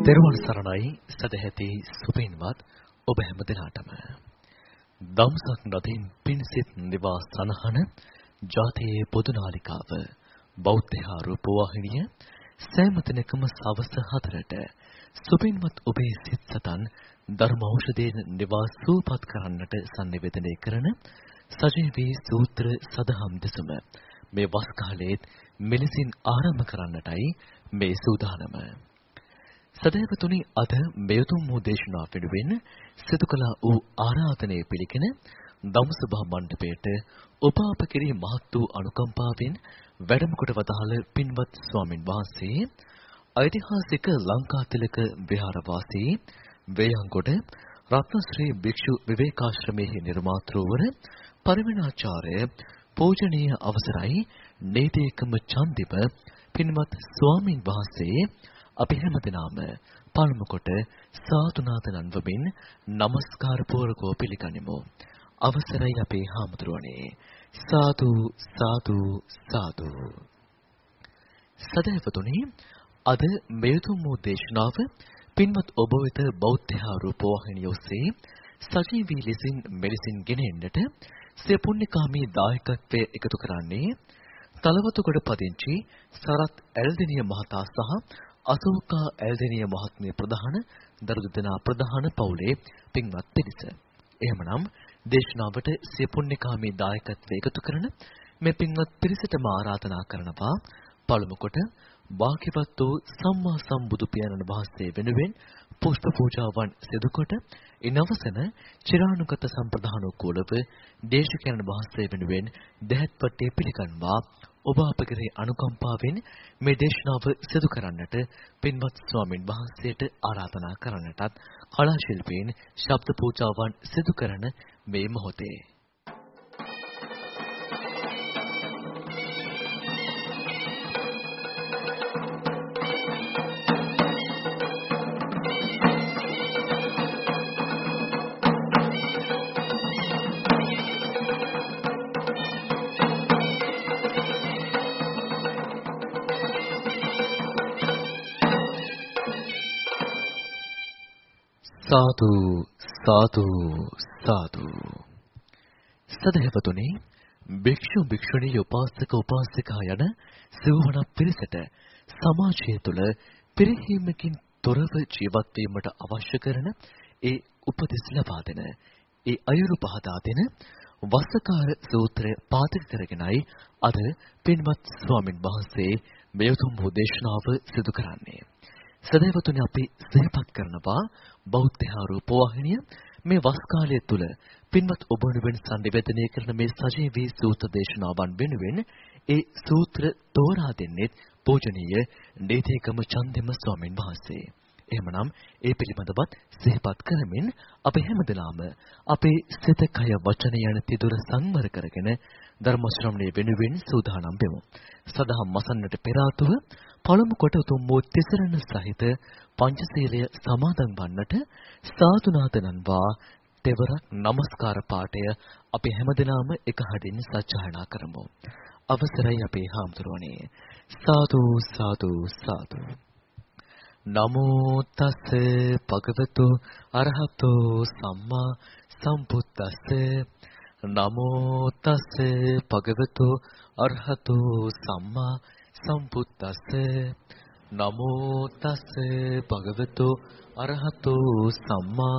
තෙරුවන් සරණයි සදැහැති සුපින්වත් ඔබ හැම දිනාටම දම්සක් නදින් පින්සිට නිවාස සනහන ජාතියේ පොදු නාලිකාව බෞද්ධ රූප වාහිනිය සෑම දිනකම සවස් 4ට සුපින්වත් ඔබේ සිත් සතන් ධර්ම ඖෂධයෙන් නිවාස සූපත් කරන්නට sannivedanaya කරන සජීවී සූත්‍ර සදහම් දෙසම මේ වස් කාලයේ මෙලෙසින් ආරම්භ කරන්නටයි මේ සූදානම. සදහවතුනි අද මෙයතුම් වූ දේශනා වෙනුවෙන් සිදු කළ වූ ආරාධනය පිළිගෙන දම්සභා මණ්ඩපයේට ඔබ අප කෙරෙහි මහත් වූ අනුකම්පාවෙන් වැඩම කොට වදාළ පින්වත් ස්වාමින් වහන්සේ ඓතිහාසික ලංකාතිලක විහාරවාසී වේයන්ගොඩ රත්නශ්‍රී භික්ෂු විවේකාශ්‍රමයේ නිර්මාතෘවර පරිවිනාචාර්ය පූජනීය අවසරයි නේතේකම චන්දිම පින්වත් ස්වාමින් වහන්සේ අපි හැමදෙනාම පළමු කොට සාතුනාත නන්වමින් নমස්කාර පූර්වකව පිළිගනිමු. අවසරයි අපේ හාමුදුරුවනේ. සාදු සාදු සාදු. සදහවතුනි අද මෙයතුම් වූ දේශනාව පින්වත් ඔබ වෙත බෞද්ධ රූපවාහිනිය ඔස්සේ සජීවී ලෙසින් මෙලෙසින් ගෙනෙන්නට සිය පුණ්‍යකාමී දායකත්වය එකතු කරන්නේ තලවතුගොඩ පදිංචි සරත් ඇල්දෙනිය මහතා සහ අසෝකා ඇල්දෙනිය මහත්මිය ප්‍රධාන දරු දෙදෙනා ප්‍රධාන පවුලේ පින්වත් පිරිස. එහෙමනම් දේශනාවට සිය පුණ්‍යකාමී දායකත්වය එකතු කරන මේ පින්වත් පිරිසටම ආරාධනා කරනවා පළමු කොට වාක්‍යවත් වූ සම්මා සම්බුදු පියාණන් වහන්සේ වෙනුවෙන් පුෂ්ප පූජාවන් සිදු කොට ඉනවසන චිරානුගත සම්ප්‍රදාන කුලව දේශකයන් වහන්සේ වෙනුවෙන් දැහැත්පත්තේ පිළිගන්වා ඔබ අප කෙරෙහි අනුකම්පාවෙන් මේ දේශනාව සිදු කරන්නට පින්වත් ස්වාමින් වහන්සේට ආරාධනා කරන්නටත් කලා ශිල්පීන් ශබ්ද පූජාවන් සිදු කරන මේ මොහොතේ සාදු සාදු සාදු. සදහවතුනි භික්ෂු භික්ෂුණී උපාසක උපාසිකා යන සිව්වන පිරිසට සමාජය තුළ පිරිහීමකින් තොරව ජීවත් වීමට අවශ්‍ය කරන ඒ උපදෙස් ලබා දෙන ඒ අයුරු පහදා දෙන වස්සකාර සූත්‍රය පාදක කරගෙනයි අද පින්වත් ස්වාමින් වහන්සේ මේ උතුම් දේශනාව සිදු කරන්නේ. සදහවතුනි අපි සිහිපත් කරනවා බෞද්ධ රූපවාහිනිය මේ වස් කාලය තුල පින්වත් ඔබ වෙනුවෙන් සංනිවේදනය කරන මේ සජීවී සූත්‍ර දේශනාවන් වෙනුවෙන් ඒ සූත්‍ර තෝරා දෙන්නේ පූජනීය නේතේකම චන්දෙම ස්වාමින් වහන්සේ. එහෙමනම් ඒ පිළිබඳවත් සිහිපත් කරමින් අපි හැමදෙනාම අපේ සිත කය වචන යන තිදුර සංවර කරගෙන ධර්ම ශ්‍රවණය වෙනුවෙන් සූදානම් වෙමු. සදහම් මසන්නට පෙර ආතුව පළමු කොට උතුම් වූ තිසරණ සහිත පංචශීලය සමාදන් වන්නට සාතුනාතනන්වා තෙවරක් নমස්කාර පාඨය අපි හැමදෙනාම එක හදින් සජ්ජායනා කරමු. අවසරයි අපේ හාමුදුරුවනේ. සාදු සාදු සාදු. නමෝ තස් භගවතු අරහතෝ සම්මා සම්බුද්දස්ස නමෝ තස් භගවතු අරහතෝ සම්මා සම්බුද්දස්ස නමෝ තස් භගවතු අරහතෝ සම්මා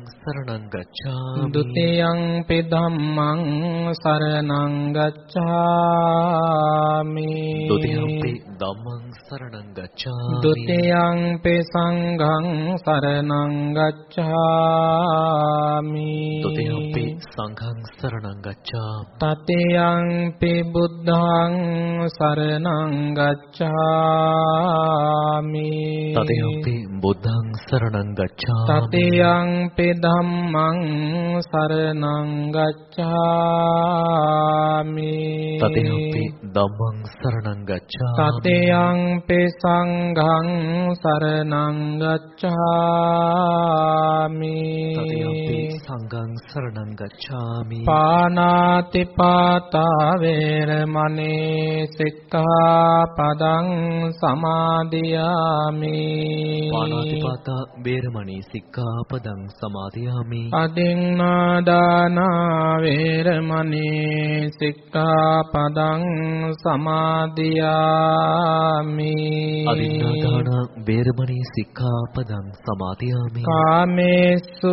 lungs සරණං ගච්ඡාමි ဒ ුතියං පි ධම්මං සරණං ගච්ඡාමි ဒ ුතියං පි ධම්මං සරණං ගච්ඡාමි ဒ ුතියං පි සංඝං සරණං ගච්ඡාමි ဒ ුතියං පි සංඝං සරණං ගච්ඡාමි තතයං පි බුද්ධං සරණං ගච්ඡාමි තතයං පි බුද්ධං සරණං ගච්ඡාමි තතියංපි ධම්මං සරණං ගච්ඡාමි. තතියංපි ධම්මං සරණං ගච්ඡාමි. තතියංපි සංඝං සරණං ගච්ඡාමි. තතියංපි සංඝං සරණං ගච්ඡාමි. පානාති පාතා වේරමණී සික්ඛාපදං සමාදියාමි. පාණාතිපාතා වේරමණී සික්ඛාපදං සමාදියාමි. අදින්නාදානා වේරමණී සික්ඛාපදං සමාදියාමි. අදින්නාදාන වේරමණී සික්ඛාපදං සමාදියාමි. කාමේසු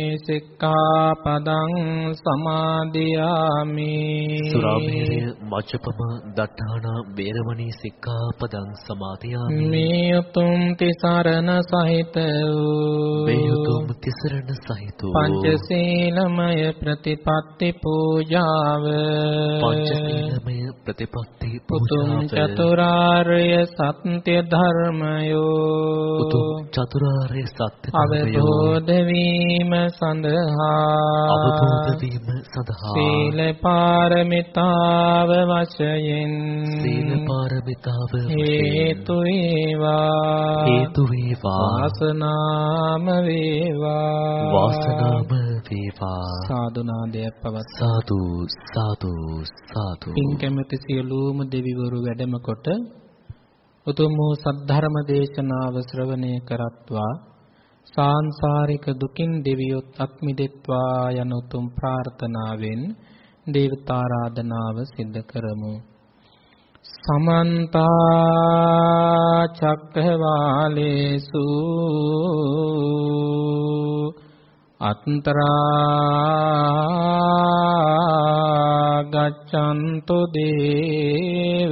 සික්ඛාපදං සමාදියාමි. සුරාමේරය මච්චපම දට්ඨානා වේරමණී සික්ඛාපදං සමාදියාමි. මේ උතුම් තිසරණ සහිත වූ මේ උතුම් තිසරණ සහිත වූ පංචශීලමය ප්‍රතිපත්ති පූජාව. පංචශීලමය ප්‍රතිපත්ති උතුම් පූජාව. චතුරාර්ය සත්‍ය ධර්මයෝ. උතුම් චතුරාර්ය සත්‍ය ධර්මය. අවබෝධ වීම සඳහා අවබෝධ වීම සඳහා සීල පාරමිතාව වශයෙන් සීල පාරමිතාව හේතු වේවා. හේතු වේවා. වාසනාම වේවා. වාසනාම වේවා. සාදු නාදයක් පවත් සාදු සාදු සාදු. පින් කැමැති සියලුම දෙවිවරු වැඩම කොට උතුම් වූ සද්ධර්ම දේශනාව ශ්‍රවණය කරත්වා සාංශාරික දුකින් දෙවියොත් අත් මිදෙත්වා යන උතුම් ප්‍රාර්ථනාවෙන් දේවතාරාධනාව සිද්ධ කරමු. සමන්ත චක්කවාලේසු අත්තරා ගච්ඡන්තු දේවතා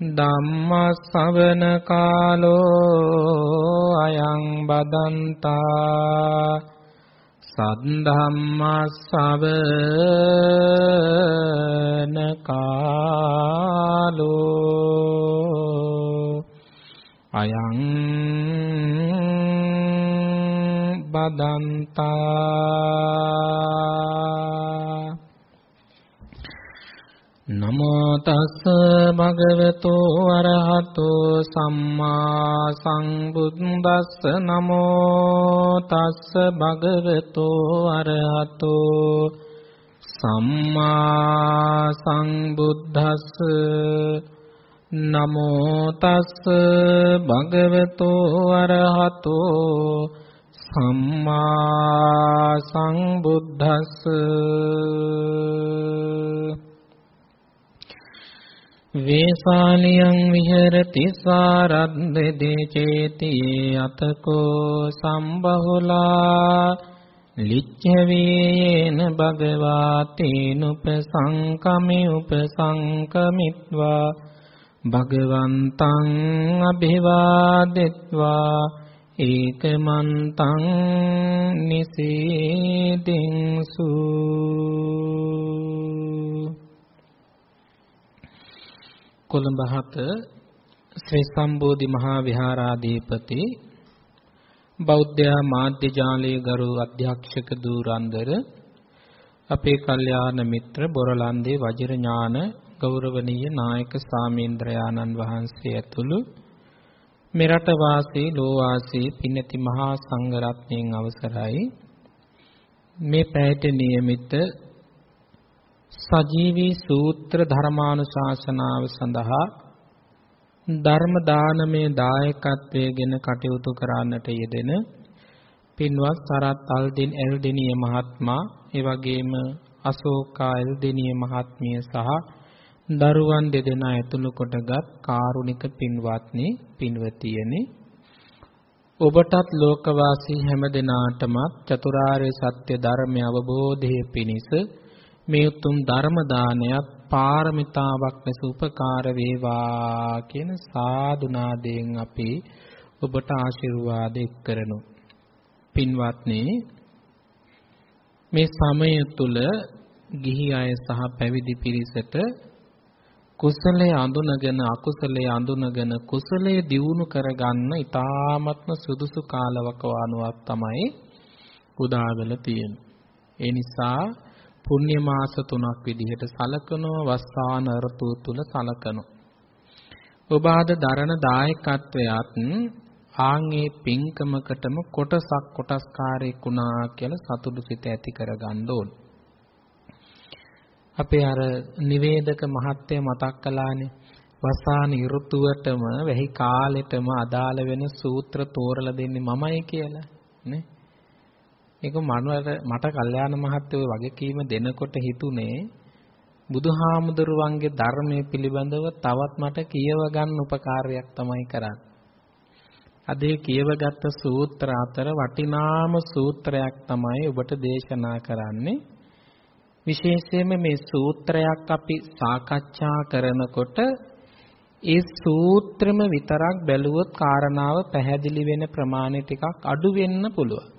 ධම්මස්සවන කාලෝ අයං බදන්තා සද්ධම්මස්සවන කාලෝ අයං බදන්තා නමෝ තස් භගවතු අරහතෝ සම්මා සංබුද්දස්ස නමෝ තස් භගවතු අරහතෝ සම්මා සංබුද්දස්ස නමෝ තස් භගවතු අරහතෝ සම්මා සංබුද්දස්ස වේසාලියං විහෙරති සාරද්දේ චේති අතකෝ සම්බහුලා. ලිච්ඡවේන භගවා තේනුපසංකමි උපසංකමිත්වා. භගවන්තං අභිවාදෙත්වා. ඒකමන්තං නිසීදින්සු. කොළඹ හත ශ්‍රී සම්බෝධි මහා විහාරාධිපති බෞද්ධ මාධ්‍ය ජාලයේ ගරු අධ්‍යක්ෂක දූරන්දර අපේ කල්යාණ මිත්‍ර බොරලන්දේ වජිර ඥාන ගෞරවනීය නායක සාමීන්ද්‍රයාණන් වහන්සේ ඇතුළු මෙරට වාසී ලෝවාසී පින්නති මහා සංඝ රත්නයන් අවසරයි මේ පැයට નિયમિત සජීවී සූත්‍ර ධර්මානුශාසනාව සඳහා ධර්ම දානමය දායකත්වයෙන් කටයුතු කරන්නට යෙදෙන පින්වත් සරත් අල්දින් එල්දෙනිය මහත්මයා ඒ වගේම අශෝකා එල්දෙනිය මහත්මිය සහ දරුවන් දෙදෙනා ඇතුළු කොටගත් කාරුණික පින්වත්නි පින්වතියනි. ඔබටත් ලෝකවාසී හැම දෙනාටම චතුරාර්ය සත්‍ය ධර්මය අවබෝධයේ පිණිස මේ උතුම් ධර්ම දානයත් පාරමිතාවක් ලෙස උපකාර වේවා කියන සාදුනාදයෙන් අපි ඔබට ආශිර්වාද එක්කරනු. පින්වත්නි මේ සමය තුල ගිහි අය සහ පැවිදි පිරිසට කුසලයේ අඳුනගෙන අකුසලයේ අඳුනගෙන කුසලයේ දියුණු කරගන්න ඊ타ත්ම සුදුසු කාලවකවානුවක් තමයි උදාගල තියෙන්නේ. ඒ නිසා පුණ්‍ය මාස තුනක් විදිහට සලකනවා වස්සාන ඍතුව තුල සලකනවා. ඔබ ආද දරණ දායකත්වයක් ආන්ගේ පින්කමකටම කොටසක් කොටස්කාරයෙක් වුණා කියලා සතුටු සිත ඇති කරගන්න ඕන. අපේ අර නිවේදක මහත්තය මතක් කළානේ වසාන ඍතුවටම වෙහි කාලෙටම අදාළ වෙන සූත්‍ර තෝරලා දෙන්නේ මමයි කියලා නේ ඒක මනවට මට කල්යාණ මහත්තයෝ වගකීම දෙනකොට හිතුනේ බුදුහාමුදුරුවන්ගේ ධර්මයේ පිළිබඳව තවත් මට කියව ගන්න උපකාරයක් තමයි කරන්නේ. අද කියවගත්ත සූත්‍ර අතර වටිනාම සූත්‍රයක් තමයි ඔබට දේශනා කරන්නේ. විශේෂයෙන්ම මේ සූත්‍රයක් අපි සාකච්ඡා කරනකොට ඒ සූත්‍රෙම විතරක් බැලුවොත් කාරණාව පැහැදිලි වෙන ප්‍රමාණය ටිකක් අඩු වෙන්න පුළුවන්.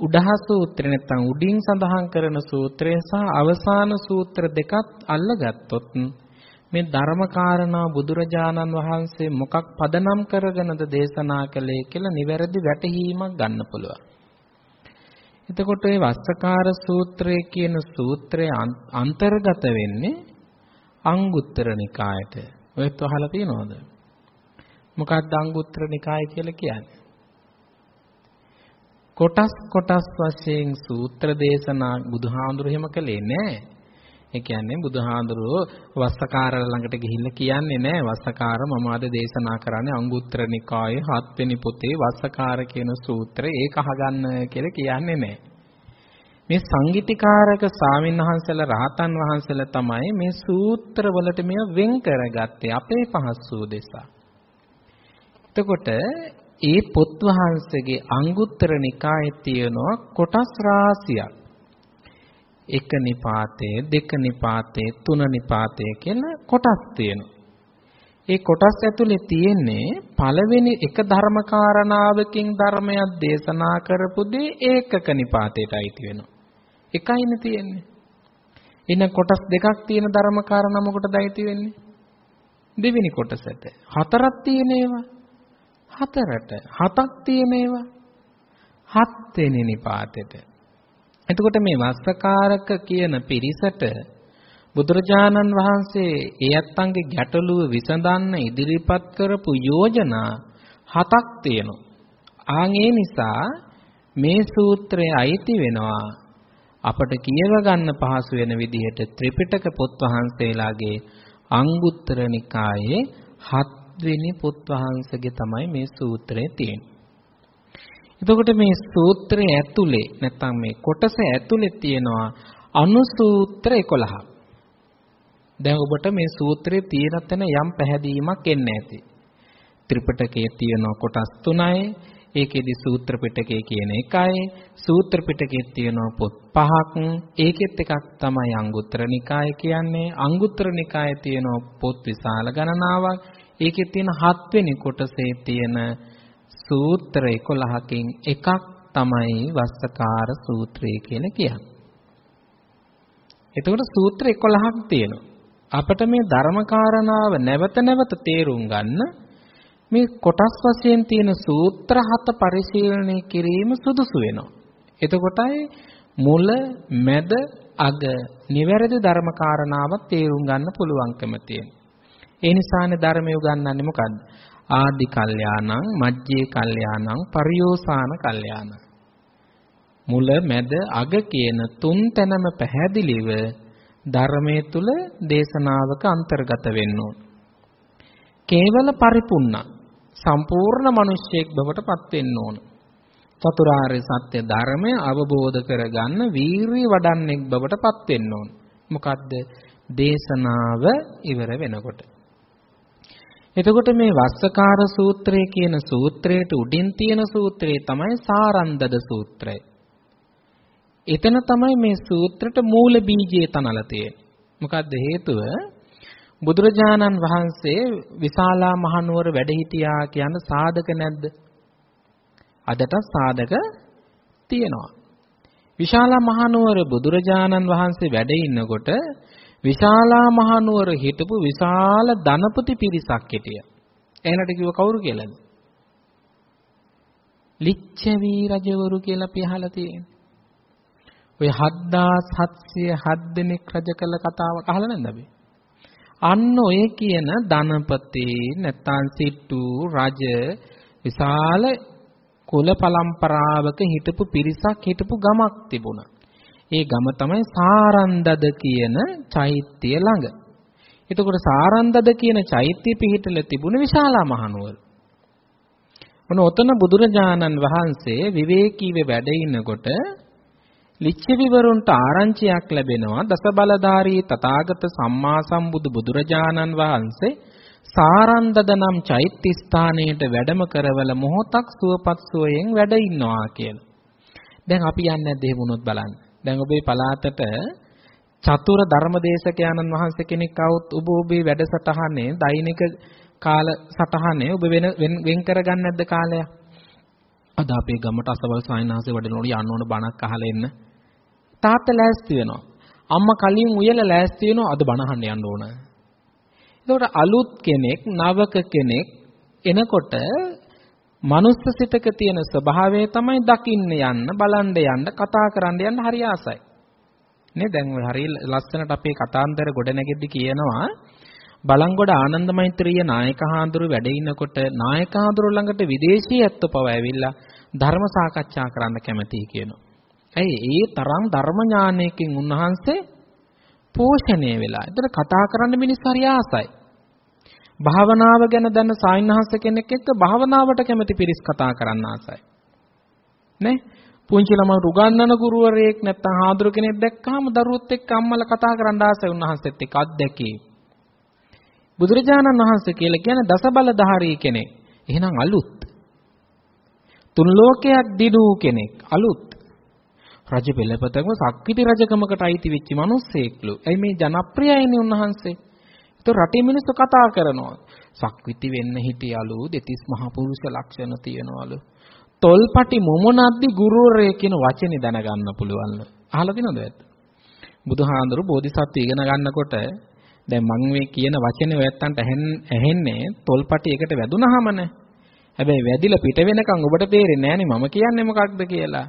උඩහ සූත්‍රය නැත්නම් උඩින් සඳහන් කරන සූත්‍රය සහ අවසාන සූත්‍ර දෙකත් අල්ලගත්තොත් මේ ධර්මකාරණා බුදුරජාණන් වහන්සේ මොකක් පදනම් කරගෙනද දේශනා කළේ කියලා නිවැරදි වැටහීමක් ගන්න පුළුවන්. එතකොට මේ වස්සකාර සූත්‍රය කියන සූත්‍රය අන්තර්ගත වෙන්නේ අංගුත්තර නිකායට. ඔයත් අහලා තියෙනවද? මොකක්ද අංගුත්තර නිකාය කියලා කියන්නේ? කොටස් කොටස් වශයෙන් සූත්‍ර දේශනා බුදුහාඳුර එහෙම කළේ නැහැ. ඒ කියන්නේ බුදුහාඳුරෝ වස්සකාර ළඟට ගිහිල්ලා කියන්නේ නැහැ වස්සකාර මම අද දේශනා කරන්නේ අංගුත්තර නිකායේ හත්වෙනි පොතේ වස්සකාර කියන සූත්‍රය ඒක අහගන්න කියලා කියන්නේ නැහැ. මේ සංගීතකාරක ස්වාමින්වහන්සේලා රහතන් වහන්සේලා තමයි මේ සූත්‍ර වලට මෙය වෙන් කරගත්තේ අපේ පහසු දෙසා. එතකොට ඒ පොත් වහන්සේගේ අංගුත්තර නිකායේ තියෙනවා කොටස් රාශියක්. එක නිපාතේ, දෙක නිපාතේ, තුන නිපාතේ කියලා කොටස් තියෙනවා. ඒ කොටස් ඇතුලේ තියෙන්නේ පළවෙනි එක ධර්මකාරණාවකින් ධර්මයක් දේශනා කරපු දේ ඒකක නිපාතයට අයිති වෙනවා. එකයිනේ තියෙන්නේ. ඉන්න කොටස් දෙකක් තියෙන ධර්මකාරණා මොකටද අයිති වෙන්නේ? දෙවෙනි කොටසට. හතරක් තියෙන ඒවා. හතරට. හතක් තියෙන ඒවා. හත් වෙනි නිපාතෙට. එතකොට මේ වස්සකාරක කියන පිරිසට බුදුරජාණන් වහන්සේ ඒ අත්තන්ගේ ගැටලුව විසඳන්න ඉදිරිපත් කරපු යෝජනා හතක් තියෙනවා. ආන් ඒ නිසා මේ සූත්‍රය අයිති වෙනවා. අපට කියව ගන්න පහසු වෙන විදිහට ත්‍රිපිටක පොත් වහන්සේලාගේ අංගුත්තර නිකායේ හත් වෙනි පොත් වහන්සේගේ තමයි මේ සූත්‍රය තියෙන්නේ. එතකොට මේ සූත්‍රය ඇතුලේ නැත්නම් මේ කොටස ඇතුලේ තියෙනවා අනුසූත්‍ර 11ක්. දැන් ඔබට මේ සූත්‍රයේ තියෙන තැන යම් පැහැදීමක් එන්න ඇති. ත්‍රිපිටකයේ තියෙන කොටස් 3යි, ඒකෙදි සූත්‍ර පිටකය කියන එකයි, සූත්‍ර පිටකයේ තියෙන පොත් පහක්, ඒකෙත් එකක් තමයි අංගුත්තර නිකාය කියන්නේ. අංගුත්තර නිකායේ තියෙන පොත් විශාල ගණනාවක්. ඒකේ තියෙන හත්වෙනි කොටසේ තියෙන සූත්‍ර 11කින් එකක් තමයි වස්සකාර සූත්‍රය කියලා කියන්නේ. එතකොට සූත්‍ර 11ක් තියෙනවා. අපිට මේ ධර්මකාරණාව නැවත නැවත තේරුම් ගන්න මේ කොටස් වශයෙන් තියෙන සූත්‍ර හත පරිශීලනය කිරීම සුදුසු වෙනවා. එතකොටයි මුල, මැද, අග නිවැරදි ධර්මකාරණාව තේරුම් ගන්න පුළුවන්කම තියෙනවා. ඒ නිසානේ ධර්මය උගන්වන්නේ මොකද්ද? ආදි කල්යාණං, මජ්ජේ කල්යාණං, පරියෝසాన කල්යාණං. මුල මැද අග කියන තුන් තැනම පැහැදිලිව ධර්මයේ තුල දේශනාවක අන්තර්ගත වෙන්න ඕන. කේවල පරිපුන්න සම්පූර්ණ මිනිසෙක් බවට පත් වෙන්න ඕන. චතුරාර්ය සත්‍ය ධර්මය අවබෝධ කරගන්න වීරිය වඩන්නෙක් බවට පත් වෙන්න ඕන. මොකද්ද? දේශනාව ඉවර වෙනකොට. එතකොට මේ වස්සකාර සූත්‍රය කියන සූත්‍රයට උඩින් තියෙන සූත්‍රය තමයි සාරන්දද සූත්‍රය. එතන තමයි මේ සූත්‍රයට මූල බීජය තනලා තියෙන්නේ. මොකද්ද හේතුව? බුදුරජාණන් වහන්සේ විශාලා මහනුවර වැඩ හිටියා කියන සාධක නැද්ද? අදට සාධක තියෙනවා. විශාලා මහනුවර බුදුරජාණන් වහන්සේ වැඩ ඉන්නකොට විශාලා මහනුවර හිටපු විශාල ධනපති පිරිසක් හිටියා. එහෙලට කිව්ව කවුරු කියලාද? ලිච්ඡවි රජවරු කියලා අපි අහලා තියෙන්නේ. ඔය 7707 දෙනෙක් රජ කළ කතාවක් අහලා නැද්ද අපි? අන්න ඔය කියන ධනපති නැත්නම් සිට්ටු රජ විශාල කුල පරම්පරාවක හිටපු පිරිසක් හිටපු ගමක් තිබුණා. ඒ ගම තමයි සාරන්දද කියන චෛත්‍ය ළඟ. එතකොට සාරන්දද කියන චෛත්‍ය පිහිටලා තිබුණ විශාලා මහනුවර. මොන ඔතන බුදුරජාණන් වහන්සේ විවේකීව වැඩ ඉන්නකොට ලිච්ඡවිවරුන්ට ආරංචියක් ලැබෙනවා දසබලධාරී තථාගත සම්මා සම්බුදු බුදුරජාණන් වහන්සේ සාරන්දද නම් චෛත්‍ය ස්ථානයට වැඩම කරවල මොහොතක් සුවපත් සුවයෙන් වැඩ ඉන්නවා කියලා. දැන් අපි යන්නේ නැද්ද එහෙම වුණොත් බලන්න. දැන් ඔබේ පළාතට චතුර ධර්මදේශකයන්න් වහන්සේ කෙනෙක් આવුත් ඔබ ඔබේ වැඩසටහනේ දෛනික කාල සටහනේ ඔබ වෙන වෙන් කරගන්නේ නැද්ද කාලයක්? අද අපේ ගමට අසවල් සායනාසේ වඩනකොට යන්න ඕන බණක් අහලා එන්න. තාත්තා ලෑස්ති වෙනවා. අම්මා කලින් උයලා ලෑස්ති වෙනවා අද බණ අහන්න යන්න ඕන. එතකොට අලුත් කෙනෙක්, නවක කෙනෙක් එනකොට මනුස්ස සිතක තියෙන ස්වභාවය තමයි දකින්න යන්න, බලන්න යන්න, කතා කරන්න යන්න හරි ආසයි. නේ දැන් ඔය හරි ලස්සනට අපේ කතාන්තර ගොඩනැගෙද්දි කියනවා බලංගොඩ ආනන්ද මෛත්‍රිය නායක හාමුදුරු වැඩ ඉන්නකොට නායක හාමුදුරු ළඟට විදේශී ඇත්තෝ පව ඇවිල්ලා ධර්ම සාකච්ඡා කරන්න කැමතියි කියනවා. ඇයි ඒ තරම් ධර්ම ඥානයකින් උන්වහන්සේ පෝෂණය වෙලා. ඒතර කතා කරන්න මිනිස්සු හරි ආසයි. භාවනාව ගැන දන්න සායනහස කෙනෙක් එක්ක භාවනාවට කැමති පිරිස් කතා කරන්න ආසයි. නේ? පුංචි ළමයි රුගන්නන ගුරුවරයෙක් නැත්නම් හාමුදුරු කෙනෙක් දැක්කහම දරුවොත් එක්ක අම්මලා කතා කරන්න ආසයි උන්වහන්සේත් එක්ක අත්දැකී. බුදුරජාණන් වහන්සේ කියලා කියන්නේ දසබලධාරී කෙනෙක්. එහෙනම් අලුත්. තුන් ලෝකයක් දිනූ කෙනෙක් අලුත්. රජ පෙළපතකම සක්විති රජකමකට අයිති වෙච්ච මිනිස්සෙක්ලු. එයි මේ ජනප්‍රියයිනේ උන්වහන්සේ. ඒතො රටේ මිනිස්සු කතා කරනවා. සක්විති වෙන්න හිටියලු දෙතිස් මහ පුරුෂ ලක්ෂණ තියනවලු. තොල්පටි මොමනද්දි ගුරුවරය කියන වචනේ දැනගන්න පුළුවන්ලු. අහලා තියෙනවද ඇත්ත? බුදුහාඳුරු බෝධිසත්ව ඉගෙන ගන්නකොට දැන් මම මේ කියන වචනේ ඔයත්තන්ට ඇහෙන්නේ තොල්පටි එකට වැදුනහමනේ. හැබැයි වැදිලා පිට වෙනකන් ඔබට තේරෙන්නේ නැහනේ මම කියන්නේ මොකක්ද කියලා.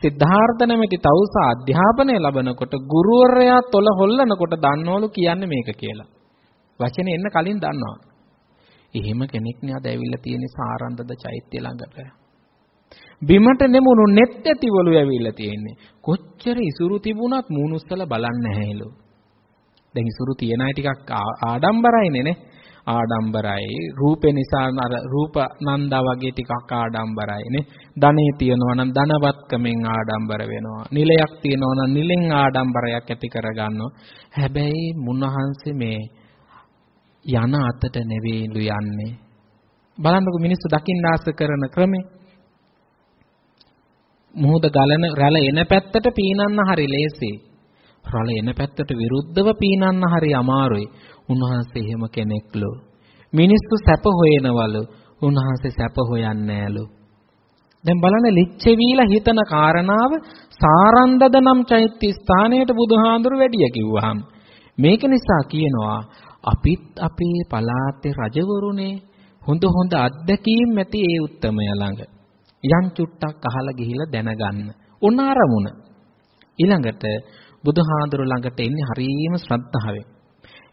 සිද්ධාර්ථ නැමැති තවුසා අධ්‍යාපනය ලබනකොට ගුරුවරයා තොල හොල්ලනකොට දන්නවලු කියන්නේ මේක කියලා. වචනේ එන්න කලින් දන්නවා. එහෙම කෙනෙක් නේ අද ඇවිල්ලා තියෙන සාරන්දද චෛත්‍ය ළඟට. බිමට නෙමුණු net ඇතිවලු ඇවිල්ලා තියෙන්නේ. කොච්චර ඉසුරු තිබුණත් මූණුස්සල බලන්නේ නැහැලු. දැන් ඉසුරු තියන අය ටිකක් ආඩම්බරයිනේ නේ. ආඩම්බරයි රූපේ නිසා අර රූප නන්දා වගේ ටිකක් ආඩම්බරයි නේ ධනෙ තියනවා නම් ධනවත්කමෙන් ආඩම්බර වෙනවා නිලයක් තියනවා නම් නිලෙන් ආඩම්බරයක් ඇති කරගන්නවා හැබැයි මුන්නහන්සේ මේ යන අතට නෙවෙයිලු යන්නේ බලන්නකො මිනිස්සු දකින්න ආස කරන ක්‍රමේ මුහුද ගලන රැළ එන පැත්තට පීනන්න හරි ලේසි රළ එන පැත්තට විරුද්ධව පීනන්න හරි අමාරුයි උන්වහන්සේ එහෙම කෙනෙක්ලු. මිනිස්සු සැප හොයනවලු. උන්වහන්සේ සැප හොයන්නේ නෑලු. දැන් බලන්න ලිච්ඡවීලා හිතන කාරණාව සාරන්දද නම් චෛත්‍ය ස්ථානයට බුදුහාඳුරු වැඩිය කිව්වහම මේක නිසා කියනවා අපිත් අපේ පලාතේ රජවරුනේ හොඳ හොඳ අත්දැකීම් ඇති ඒ උත්තමය ළඟ යම් චුට්ටක් අහලා ගිහිලා දැනගන්න. උන අරමුණ. ඊළඟට බුදුහාඳුරු ළඟට එන්නේ හරීම ශ්‍රද්ධාවෙන්.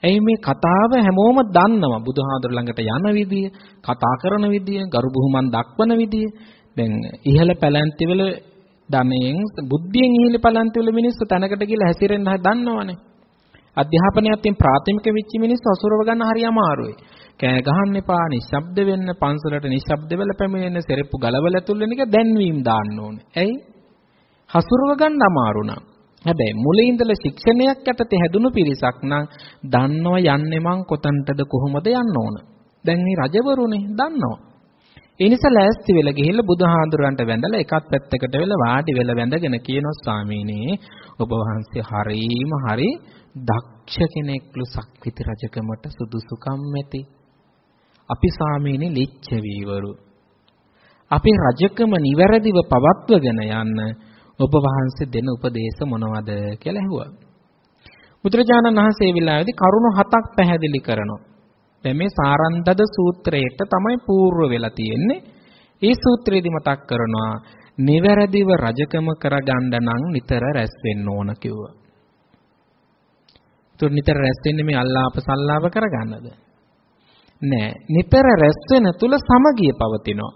ඇයි මේ කතාව හැමෝම දන්නවා බුදුහාඳුර ළඟට යන විදිය, කතා කරන විදිය, ගරු බුහුමන් දක්වන විදිය. දැන් ඉහළ පැලැන්තිවල ධනයෙන් බුද්ධියෙන් ඉහිලි පලන්ති වල මිනිස්සු තැනකට ගිහලා හැසිරෙන්න දන්නවනේ. අධ්‍යාපනයත් ප්‍රාථමික වෙච්ච මිනිස්සු අසුරව ගන්න හරි අමාරුයි. කෑ ගහන්න එපා, නිශ්ශබ්ද වෙන්න, පන්සලට නිශ්ශබ්ද වෙලා පැමිණෙන්න, සෙරෙප්පු ගලවලා ඇතුල් වෙන එක දැන්වීම දාන්න ඕනේ. ඇයි? හසුරව ගන්න අමාරු නම්. හැබැයි මුලින් ඉඳලා ශික්ෂණයක් යටතේ හැදුණු පිරිසක් නම් දන්නව යන්නේ මං කොතනටද කොහොමද යන්න ඕන. දැන් මේ රජවරුනේ දන්නවා. ඒ නිසා ලෑස්ති වෙලා ගිහිල්ලා බුදුහාඳුරන්ට වැඳලා එකත් පැත්තකට වෙලා වාඩි වෙලා වැඳගෙන කියනවා ස්වාමීනි ඔබ වහන්සේ හරීම හරි දක්ෂ කෙනෙක්ලු සක්විති රජකමට සුදුසුකම් ඇති. අපි ස්වාමීනි ලිච්ඡවීවරු. අපේ රජකම නිවැරදිව පවත්වගෙන යන්න ඔබ වහන්සේ දෙන උපදේශ මොනවද කියලා ඇහුවා. බුදුරජාණන් වහන්සේ විලාවේදී කරුණු හතක් පැහැදිලි කරනවා. දැන් මේ සාරන්දද සූත්‍රයට තමයි పూర్ව වෙලා තියෙන්නේ. ඒ සූත්‍රයේදී මතක් කරනවා නිවැරදිව රජකම කරගන්න නම් නිතර රැස් වෙන්න ඕන කිව්වා. ඒතර නිතර රැස් වෙන්නේ මේ අල්ලාප සල්ලාප කරගන්නද? නෑ. නිතර රැස් වෙන තුල සමගිය පවතිනවා.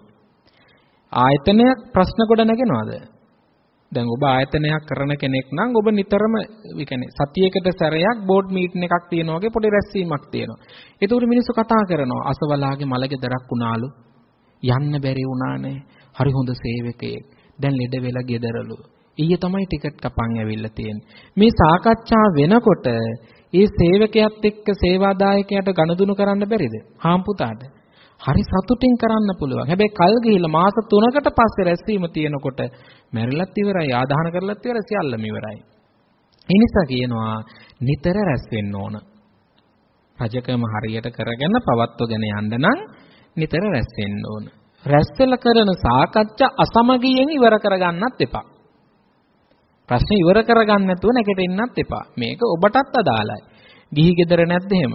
ආයතනයක් ප්‍රශ්න කොට නැගෙනවද? දැන් ඔබ ආයතනයක් කරන කෙනෙක් නම් ඔබ නිතරම ඒ කියන්නේ සතියකට සැරයක් බෝඩ් මීටින් එකක් තියෙනවා වගේ පොඩි රැස්වීමක් තියෙනවා. ඒතකොට මිනිස්සු කතා කරනවා අසවලාගේ මලගෙදරක් වුණාලු. යන්න බැරි වුණානේ. හරි හොඳ සේවකයෙක්. දැන් ලෙඩ වෙලා ගෙදරලු. ඊයේ තමයි ටිකට් කපන් ඇවිල්ලා තියෙන්නේ. මේ සාකච්ඡා වෙනකොට ඒ සේවකයාත් එක්ක සේවාදායකයාට ගනුදෙනු කරන්න බැරිද? හාම්පුතාට. හරි සතුටින් කරන්න පුළුවන්. හැබැයි කල් ගිහිල්ලා මාස 3කට පස්සේ රැස්වීම තියෙනකොට මැරිලත් ඉවරයි, ආදාහන කරලත් ඉවරයි, සියල්ලම ඉවරයි. ඒ නිසා කියනවා නිතර රැස් වෙන්න ඕන. රජකම හරියට කරගෙන පවත්වගෙන යන්න නම් නිතර රැස් වෙන්න ඕන. රැස්වල කරන සාකච්ඡා අසමගියෙන් ඉවර කරගන්නත් එපා. ප්‍රශ්නේ ඉවර කරගන්න නැතුව නැගිටින්නත් එපා. මේක ඔබටත් අදාළයි. ගිහි ගෙදර නැද්ද එහෙම?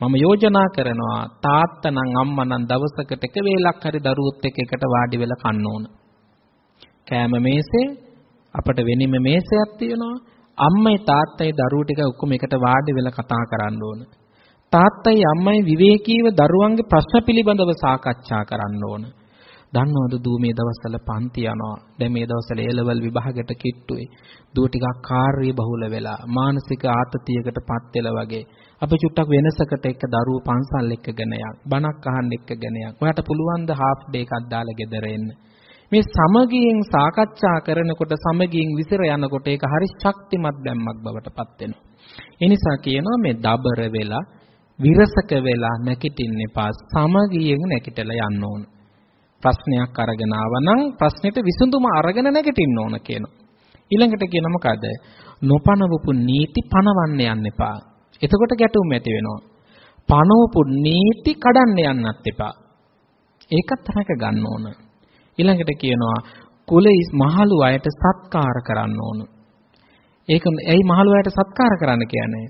මම යෝජනා කරනවා තාත්තා නම් අම්මා නම් දවසකට එක වේලක් හරි දරුවොත් එක්ක එකට වාඩි වෙලා කන්න ඕන. කෑම මේසේ අපිට වෙනිම මේසයක් තියෙනවා. අම්මයි තාත්තයි දරුවෝ ටික ඔක්කොම එකට වාඩි වෙලා කතා කරන්න ඕන. තාත්තයි අම්මයි විවේකීව දරුවන්ගේ ප්‍රශ්න පිළිබඳව සාකච්ඡා කරන්න ඕන. දන්නවද දූ මේ දවස්වල පන්ති යනවා. දැන් මේ දවස්වල A level විභාගයට කිට්ටුයි. දූ ටිකක් කාර්ය බහුල වෙලා මානසික ආතතියකටපත් වෙලා වගේ. අපි චුට්ටක් වෙනසකට එක්ක දරුවෝ පන්සල් එක්කගෙන යක්. බණක් අහන්න එක්කගෙන යක්. ඔයාට පුළුවන් ද හාෆ් ඩේ එකක් දාලා ගෙදර එන්න. මේ සමගියෙන් සාකච්ඡා කරනකොට සමගියෙන් විසිර යනකොට ඒක හරි ශක්තිමත් බැම්මක් බවට පත් වෙනවා. ඒ නිසා කියනවා මේ දබර වෙලා විරසක වෙලා නැගිටින්න එපා. සමගියෙන් නැගිටලා යන්න ඕන. ප්‍රශ්නයක් අරගෙන ආවනම් ප්‍රශ්නෙට විසඳුම අරගෙන නැගිටින්න ඕන කියනවා. ඊළඟට කියන මොකද? නොපනවපු නීති පනවන්න යන්න එපා. එතකොට ගැටුම් ඇති වෙනවා. පනවපු නීති කඩන්න යන්නත් එපා. ඒකත් රැක ගන්න ඕන. ඊළඟට කියනවා කුලයි මහලු අයට සත්කාර කරන්න ඕන. ඒක ඇයි මහලු අයට සත්කාර කරන්න කියන්නේ?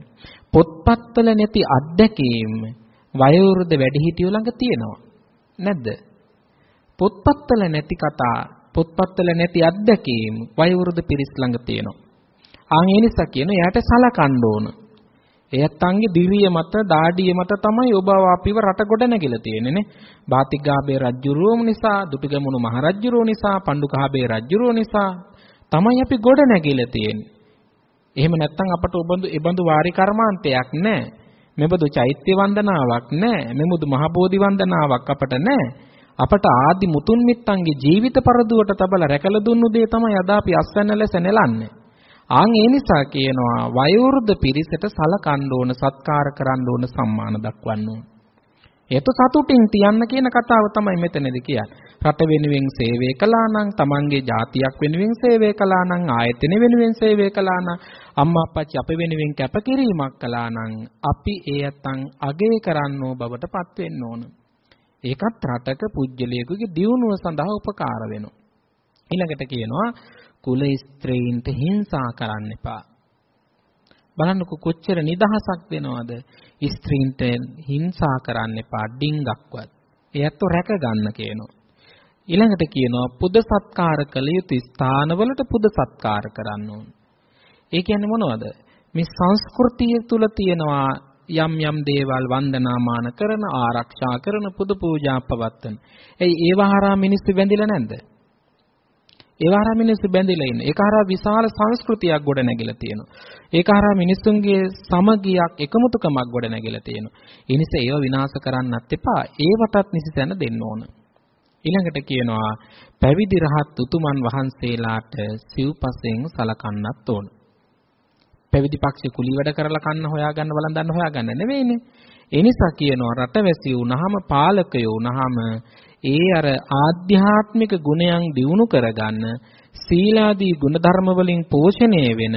පොත්පත්වල නැති අත්දැකීම් වයෝවෘද්ධ වැඩිහිටියෝ ළඟ තියෙනවා. නැද්ද? පොත්පත්වල නැති කතා, පොත්පත්වල නැති අත්දැකීම් වයෝවෘද්ධ පිරිස් ළඟ තියෙනවා. ආන් ඒ නිසා කියන එයාට සලකන්න ඕන. එයත්න්ගේ දිවිය මත, දාඩිය මත තමයි ඔබ අපිව රට ගොඩ නැගිලා තියෙන්නේ නේ. බාතිගාබේ රජුරුවම නිසා, දුටුගැමුණු මහරජුරුව නිසා, පණ්ඩුකහබේ රජුරුව නිසා තමයි අපි ගොඩ නැගිලා තියෙන්නේ. එහෙම නැත්නම් අපට ඔබඳු ඒබඳු වාරි කර්මාන්තයක් නැහැ. මෙබඳු චෛත්‍ය වන්දනාවක් නැහැ. මෙමුදු මහ බෝධි වන්දනාවක් අපට නැහැ. අපට ආදි මුතුන් මිත්තන්ගේ ජීවිත පරදුවට තබලා රැකලා දුන්නු දේ තමයි අද අපි අස්වැන්න ලෙස නෙලන්නේ. ආන් ඒ නිසා කියනවා වයෝවෘද්ධ පිරිසට සලකන්න ඕන සත්කාර කරන්න ඕන සම්මාන දක්වන්න ඕන. ඒත් සතුටින් තියන්න කියන කතාව තමයි මෙතනදී කියන්නේ. රට වෙනුවෙන් සේවය කළා නම්, තමන්ගේ ජාතියක් වෙනුවෙන් සේවය කළා නම්, ආයතන වෙනුවෙන් සේවය කළා නම්, අම්මා අප්පච්චි අප වෙනුවෙන් කැපකිරීමක් කළා නම්, අපි ඒ අතන් අගය කරන්නෝ බවට පත් වෙන්න ඕන. ඒකත් රටක පුජ්‍යලයකගේ දියුණුව සඳහා උපකාර වෙනවා. ඊළඟට කියනවා කුල ස්ත්‍රීන්ට හිංසා කරන්න එපා. බලන්නකො කොච්චර නිදහසක් දෙනවද? ස්ත්‍රීන්ට හිංසා කරන්න එපා ඩිංගක්වත්. එයත් රැක ගන්න කියනවා. ඊළඟට කියනවා පුද සත්කාර කළ යුතු ස්ථානවලට පුද සත්කාර කරන්න ඕන. ඒ කියන්නේ මොනවද? මේ සංස්කෘතිය තුල තියෙනවා යම් යම් දේවල් වන්දනාමාන කරන ආරක්ෂා කරන පුද පූජා පවත්තන. එයි ඒව හරහා මිනිස්සු වැඳිලා නැද්ද? ඒව හරහා මිනිස්සු බැඳිලා ඉන්න. ඒක හරහා විශාල සංස්කෘතියක් ගොඩ නැගිලා තියෙනවා. ඒක හරහා මිනිස්සුන්ගේ සමගියක් එකමුතුකමක් ගොඩ නැගිලා තියෙනවා. ඒ නිසා ඒව විනාශ කරන්නත් එපා. ඒවටත් නිසිතැන දෙන්න ඕන. ඊළඟට කියනවා පැවිදි රහත් උතුමන් වහන්සේලාට සිව්පසෙන් සලකන්නත් ඕන. පැවිදි පක්ෂේ කුලී වැඩ කරලා කන්න හොයාගන්න බලන් හොයාගන්න නෙවෙයිනේ. ඒ නිසා කියනවා රටවැසියෝ වුණාම පාලකයෝ වුණාම ඒ අර ආධ්‍යාත්මික ගුණයන් දියුණු කරගන්න සීලාදී ගුණධර්ම වලින් පෝෂණය වෙන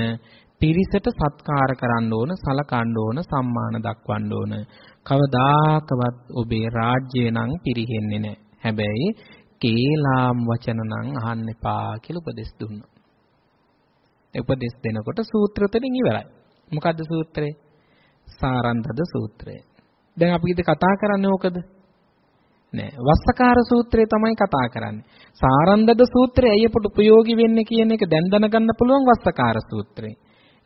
පිරිසට සත්කාර කරන්න ඕන සලකන්න ඕන සම්මාන දක්වන්න ඕන. කවදාකවත් ඔබේ රාජ්‍යය නම් පිරිහෙන්නේ නැහැ. හැබැයි කේලාම් වචන නම් අහන්න එපා කියලා උපදෙස් දුන්නා. උපදෙස් දෙනකොට සූත්‍ර තුලින් ඉවරයි. මොකද්ද සූත්‍රය? සාරන්දද සූත්‍රය. දැන් අපි ඉතින් කතා කරන්නේ ඕකද? නෑ. වස්සකාර සූත්‍රය තමයි කතා කරන්නේ. සාරන්දද සූත්‍රය ඇයි අපට ප්‍රයෝගී වෙන්නේ කියන එක දැන් දැනගන්න පුළුවන් වස්සකාර සූත්‍රයෙන්.